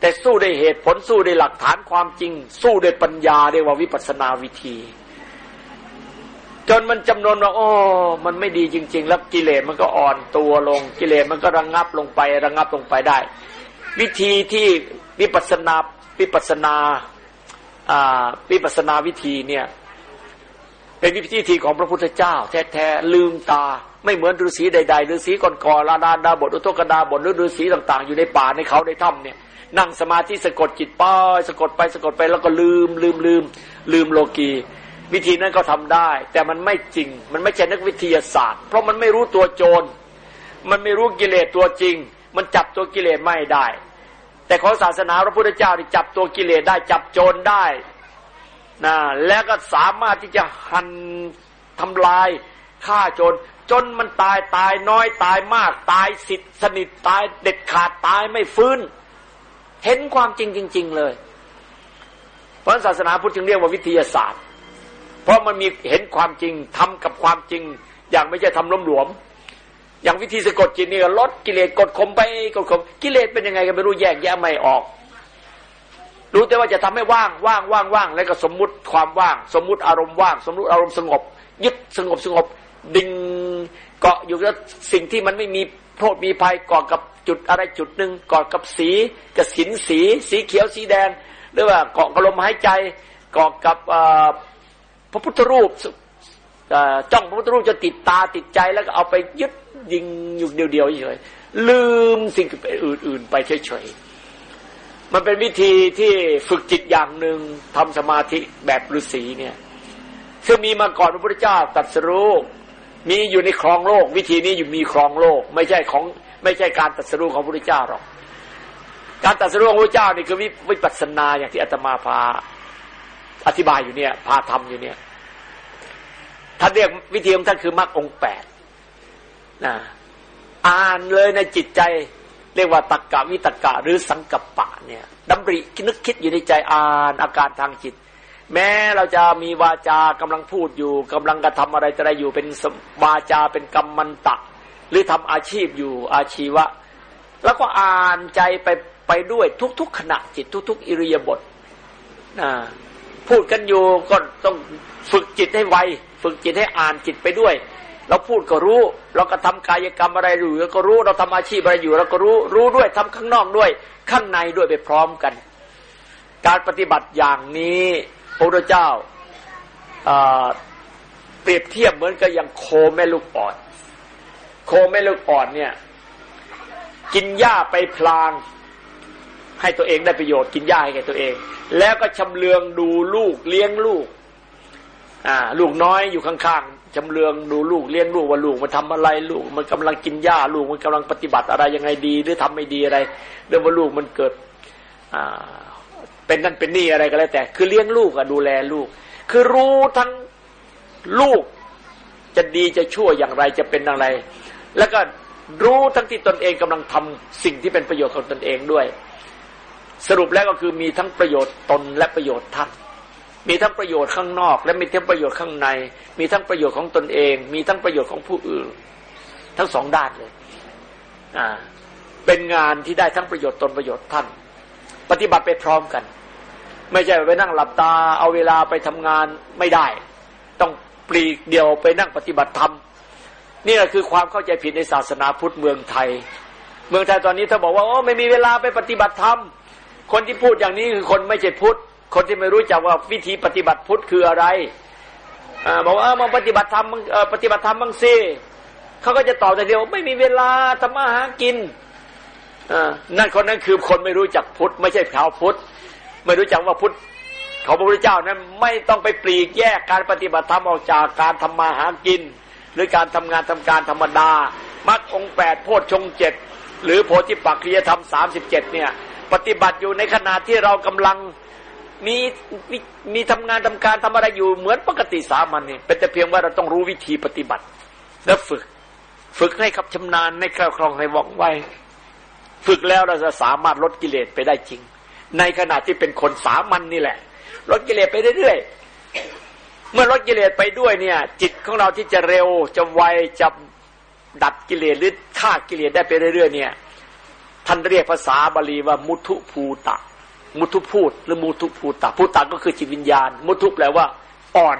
แต่สู้ด้วยเหตุผลสู้ด้วยหลักฐานความจริง สู้ด้วยปัญญาเรียกว่าวิปัสนาวิธี จนมันจำนวนว่าโอ้ มันไม่ดีจริง ๆ แล้วกิเลสมันก็อ่อนตัวลง กิเลสมันก็ระงงับลงไประงงับลงไปได้ วิธีที่วิปัสนาวิปัสนาวิปัสนาวิธีเนี่ย เป็นวิธีทีของพระพุทธเจ้า แท้ๆลืมตา ไม่เหมือนฤาษีใดๆฤาษีก่อนๆลาดาดาบทอุทกดาบทหรือฤาษีต่าง ๆ อยู่ในป่าในเขาในถ้ำเนี่ยนั่งสมาธิสะกดจิตป้อยสะกดไปสะกดไปแล้วก็ลืมลืมลืมลืมโลกี วิธีนั้นก็ทำได้ แต่มันไม่จริง มันไม่ใช่นักวิทยาศาสตร์ เพราะมันไม่รู้ตัวโจร มันไม่รู้กิเลสตัวจริง มันจับตัวกิเลสไม่ได้ แต่ของศาสนาพระพุทธเจ้าที่จับตัวกิเลสได้จับโจรได้นะแล้วก็สามารถที่จะหันทำลายฆ่าโจรจนมันตายตายน้อยตายมากตายสิทธิ์สนิทตายเด็ดขาดตายไม่ฟื้น เห็นความจริงจริง ๆ เลย เพราะศาสนาพุทธจึงเรียกว่าวิทยาศาสตร์ เพราะมันมีเห็นความจริงทำกับความจริง อย่างไม่ใช่ทำล้มหลวม อย่างวิธีสะกดจิตนี่ลดกิเลสกดข่มไปกดข่มกิเลสเป็นยังไงก็ไม่รู้แยกแยะไม่ออก รู้แต่ว่าจะทำให้ว่างว่างว่างว่างแล้วก็สมมุติความว่าง สมมุติอารมณ์ว่าง สมมุติอารมณ์สงบ ยึดสงบสงบดึงเกาะอยู่กับสิ่งที่มันไม่มีโทษมีภัยเกาะกับจุดอะไรจุดหนึ่งเกาะกับสีกับสินสี สีเขียวสีแดง หรือว่าเกาะกับลมหายใจเกาะกับ พระพุทธรูปจ้องพระพุทธรูปจะติดตาติดใจแล้วก็เอาไปยึดยิงอยู่เดียวๆเฉยลืมสิ่งอื่น ๆ ไปเฉยๆมันเป็นวิธีที่ฝึกจิตอย่างหนึ่งทำสมาธิแบบฤาษีเนี่ยซึ่งมีมาก่อนพระพุทธเจ้าตรัสรู้มีอยู่ในครองโลก วิธีนี้อยู่มีครองโลก ไม่ใช่ของไม่ใช่การตรัสรู้ของพระพุทธเจ้าหรอกการตรัสรู้ของพระพุทธเจ้านี่คือวิปัสสนาอย่างที่อาตมาพา อธิบายอยู่เนี่ย พาทำอยู่เนี่ยท่านเรียกวิธีของท่านคือมรรคองแปดนะอ่านเลยในจิตใจ เรียกว่าตักกะวิตักกะหรือสังกัปปะเนี่ยดำรินึกคิดอยู่ในใจอ่านอาการทางจิต แม้เราจะมีวาจากำลังพูดอยู่กำลังกระทำอะไรอะไรอยู่เป็นวาจาเป็นกรรมมันตะ หรือทำอาชีพอยู่อาชีวะ แล้วก็อ่านใจไปไปด้วยทุก ๆ ขณะจิตทุก ๆ อิริยาบถนะ พูดกันอยู่ก็ต้องฝึกจิตให้ไว ฝึกจิตให้อ่านจิตไปด้วย เราพูดก็รู้ เราก็ทำกายกรรมอะไรอยู่เราก็รู้ เราทำอาชีพอะไรอยู่เราก็รู้ รู้ด้วยทำข้างนอกด้วย ข้างในด้วยไปพร้อมกัน การปฏิบัติอย่างนี้พระพุทธเจ้าเปรียบเทียบเหมือนกับอย่างโคแม่ลูกอ่อน โคแม่ลูกอ่อนเนี่ย กินหญ้าไปพลาง ให้ตัวเองได้ประโยชน์กินหญ้าให้แก่ตัวเอง แล้วก็ชำเลืองดูลูกเลี้ยงลูกอ่าลูกน้อยอยู่ข้างๆชำเลืองดูลูกเลี้ยงลูกว่าลูกมันทำอะไรลูกมันกำลังกินหญ้าลูกมันกำลังปฏิบัติอะไรยังไงดี หรือทำไม่ดีอะไรเรื่องว่าลูกมันเกิดอ่าเป็นนั่นเป็นนี่อะไรก็แล้วแต่ คือเลี้ยงลูกอะดูแลลูก คือรู้ทั้งลูกจะดีจะชั่วอย่างไรจะเป็นอะไร แล้วก็รู้ทั้งที่ตนเองกำลังทำสิ่งที่เป็นประโยชน์ของตนเองด้วย สรุปแล้วก็คือมีทั้งประโยชน์ตนและประโยชน์ท่าน มีทั้งประโยชน์ข้างนอก และมีทั้งประโยชน์ข้างใน มีทั้งประโยชน์ของตนเอง มีทั้งประโยชน์ของผู้อื่น ทั้งสองด้านเลยอ่าเป็นงานที่ได้ทั้งประโยชน์ตนประโยชน์ท่าน ปฏิบัติไปพร้อมกัน ไม่ใช่ไปนั่งหลับตา เอาเวลาไปทำงานไม่ได้ ต้องปลีกเดียวไปนั่งปฏิบัติธรรมนี่แหละคือความเข้าใจผิดในศาสนาพุทธเมืองไทย เมืองไทยตอนนี้ถ้าบอกว่าโอ้ไม่มีเวลาไปปฏิบัติธรรม คนที่พูดอย่างนี้คือคนไม่ใช่พุทธ คนที่ไม่รู้จักว่าวิธีปฏิบัติพุทธคืออะไรอบอกว่ามาปฏิบัติธรรมปฏิบัติธรรมบ้างสิเขาก็จะตอบแต่เดียวไม่มีเวลาทำมาหากินนั่นคนนั้นคือคนไม่รู้จักพุทธ ไม่ใช่ชาวพุทธ ไม่รู้จักว่าพุทธของพระพุทธเจ้านั้นไม่ต้องไปปลีกแยกการปฏิบัติธรรมออกจากการทำมาหากิน หรือการทำงานทำการธรรมดามรรคองแปดโพชฌงเจ็ดหรือโพธิปักขิยธรรมสามสิบเจ็ดเนี่ย ปฏิบัติอยู่ในขณะที่เรากำลังมีมมีทำงานทำการทำอะไรอยู่เหมือนปกติสามัญนี่เป็นแต่เพียงว่าเราต้องรู้วิธีปฏิบัติ แล้วฝึก ฝึกให้ขับชำนาญในคล่องคลองให้ว่องไวฝึกแล้วเราจะสามารถลดกิเลสไปได้จริง ในขณะที่เป็นคนสามัญนนี่แหละ ลดกิเลสไปเรื่อยเมื่อลดกิเลสไปด้วยเนี่ย จิตของเราที่จะเร็วจะไวจะดัดกิเลสหรือฆ่ากิเลสได้ไปเรื่อยๆเนี่ย ท่านเรียกภาษาบาลีว่ามุทุภูตะ มุทุพูดหรือมุทุภูตะภูตะก็คือจิตวิญญาณ มุทุแปลว่า อ่อน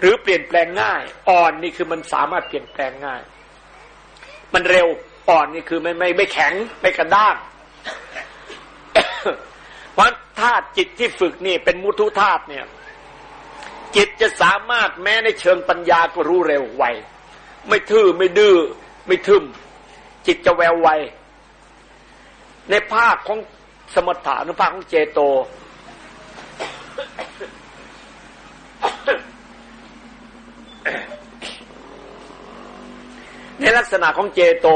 หรือเปลี่ยนแปลงง่าย อ่อนนี่คือมันสามารถเปลี่ยนแปลงง่าย มันเร็วอ่อนนี่คือไม่ไม่ไม่แข็งไม่กระด้างเพราะธาตุจิตที่ฝึกนี่ เป็นมุทุธาตุเนี่ย จิตจะสามารถแม้ในเชิงปัญญาก็รู้เร็วไวไม่ทื่อไม่ดื้อไม่ทึม จิตจะแววไว ในภาคของสมถะในภาคของเจโต ในลักษณะของเจโต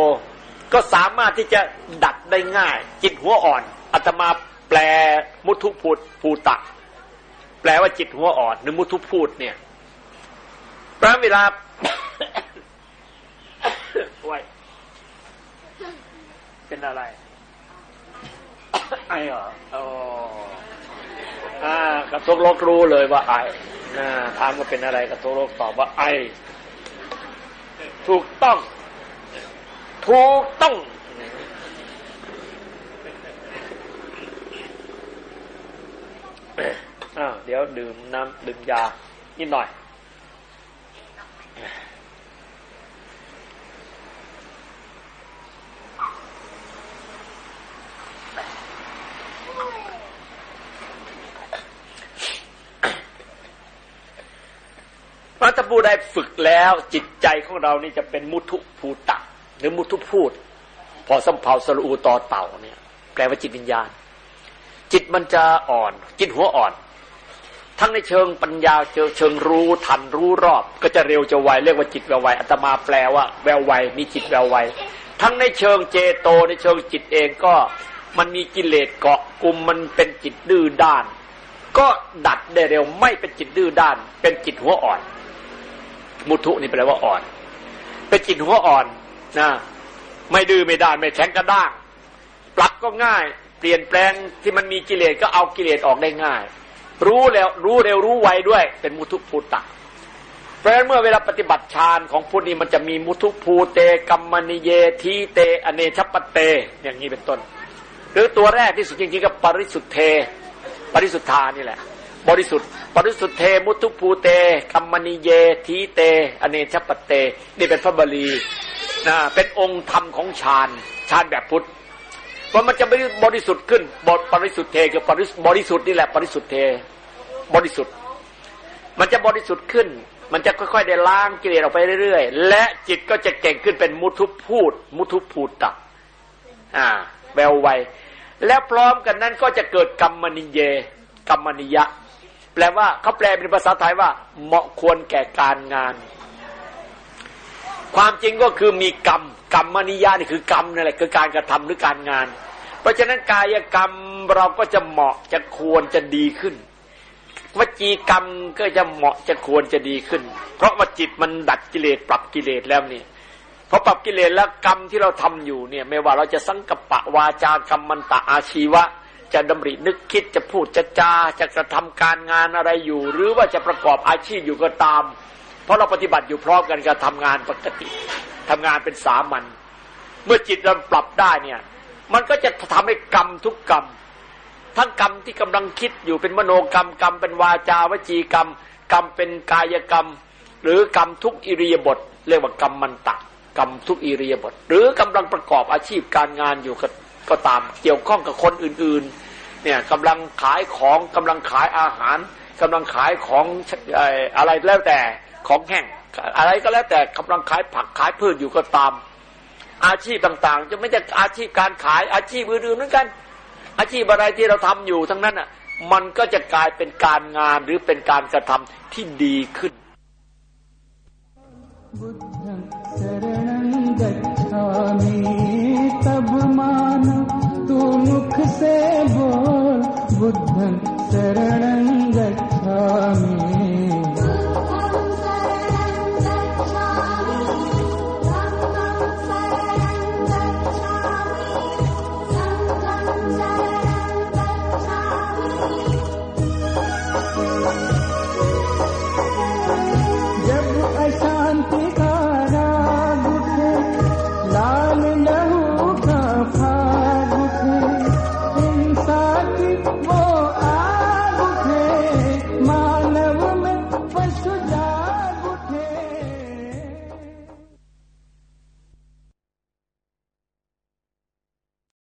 ก็สามารถที่จะดัดได้ง่าย จิตหัวอ่อนอาตมาแปลมุทุพูดภูตะ แปลว่าจิตหัวอ่อนหรือมุทุพูดเนี่ยพระเวลาไว้ เป็นอะไร ไอเหรออ๋ออ่ากระทกโลกรู้เลยว่าไอนะถามว่าเป็นอะไรกระทกโลกตอบว่าไอ ถูกต้อง ถูกต้องอ้าวเดี๋ยวดื่มน้ำดื่มยานิดหน่อย พระตบูได้ฝึกแล้วจิตใจของเรานี่จะเป็นมุทุภูตะ หรือมุทุพูด พอสัมเภาสรูต่อเต่าเนี่ยแปลว่าจิตวิญญาณ จิตมันจะอ่อน จิตหัวอ่อน ทั้งในเชิงปัญญาเจอเชิงรู้ทันรู้รอบ ก็จะเร็วจะไวเรียกว่าจิตแววไวอัตมาแปลว่าแววไวมีจิตแววไวทั้งในเชิงเจโตในเชิงจิตเองก็มันมีกิเลสเกาะกลุ่มมันเป็นจิตดื้อด้าน ก็ดัดได้เร็วไม่เป็นจิตดื้อด้าน เป็นจิตหัวอ่อน มุทุนี่แปลว่าอ่อน เป็นจิตหัวอ่อนนะไม่ดื้อไม่ได้ไม่แข็งกระด้าง ปรับก็ง่าย เปลี่ยนแปลงที่มันมีกิเลสก็เอากิเลสออกได้ง่าย รู้แล้วรู้เร็วรู้ไวด้วย เป็นมุทุภูตะเพราะฉะนั้นเมื่อเวลาปฏิบัติฌานของพุทธนี้มันจะมีมุทุภูเตกัมมณิเยทีเต อเนชปเต อย่างนี้เป็นต้น หรือตัวแรกที่สุดจริงๆก็ปริสุทธเท ปริสุทธานี่แหละ บริสุทธิ์บริสุทธิ์เทมุทุภูเตกัมมณีเยทีเต อเนชปเต นี่เป็นพระบาลีนะเป็นองค์ธรรมของฌานฌานแบบพุทธว่ามันจะไม่บริสุทธิ์ขึ้นบทบริสุทธิ์เทคือบริสุทธิ์นี่แหละบริสุทธิ์เทบริสุทธิ์ มันจะบริสุทธิ์ขึ้น มันจะค่อยๆได้ล้างกิเลสออกไปเรื่อยๆ และจิตก็จะเก่งขึ้นเป็นมุทุพูด มุทุพูดตักอ่าแววไวแล้วพร้อมกันนั้นก็จะเกิดกรรมนิเยกรรมนิยะ แปลว่าเขาแปลเป็นภาษาไทยว่า เหมาะควรแก่การงาน ความจริงก็คือมีกรรม กรรมนิยะนี่คือกรรมนั่นแหละคือการกระทำหรือการงาน เพราะฉะนั้นกายกรรมเราก็จะเหมาะจะควรจะดีขึ้นวจีกรรมก็จะเหมาะจะควรจะดีขึ้น เพราะว่าจิตมันดัดกิเลสปรับกิเลสแล้วนี่พอปรับกิเลสแล้วกรรมที่เราทำอยู่เนี่ย ไม่ว่าเราจะสังกปะวาจากรรมมันตะอาชีวะ จะดำรินึกคิดจะพูดจะจาจะกระทำการงานอะไรอยู่ หรือว่าจะประกอบอาชีพอยู่ก็ตาม เพราะเราปฏิบัติอยู่พร้อมกันกับทำงานปกติทำงานเป็นสามัญเมื่อจิตเราปรับได้เนี่ย มันก็จะทำให้กรรมทุกกรรม ทั้งกรรมที่กำลังคิดอยู่เป็นมโนกรรมกรรมเป็นวาจาวจีกรรม กรรมเป็นกายกรรม หรือกรรมทุกอิริยาบถเรียกว่ากรรมมันตะกรรมทุกอิริยาบถหรือกำลังประกอบอาชีพการงานอยู่ก็ ก็ตามเกี่ยวข้องกับคนอื่นๆ เนี่ยกำลังขายของกำลังขายอาหาร กำลังขายของอะไรแล้วแต่ของแห้งอะไรก็แล้วแต่กำลังขายผักขายพืชอยู่ก็ตาม อาชีพต่างๆ จะไม่ใช่อาชีพการขายอาชีพอื่นๆเหมือนกัน อาชีพอะไรที่เราทำอยู่ทั้งนั้นอะมันก็จะกลายเป็นการงานหรือเป็นการกระทำที่ดีขึ้น से बोल बुद्ध शरणं गच्छामि।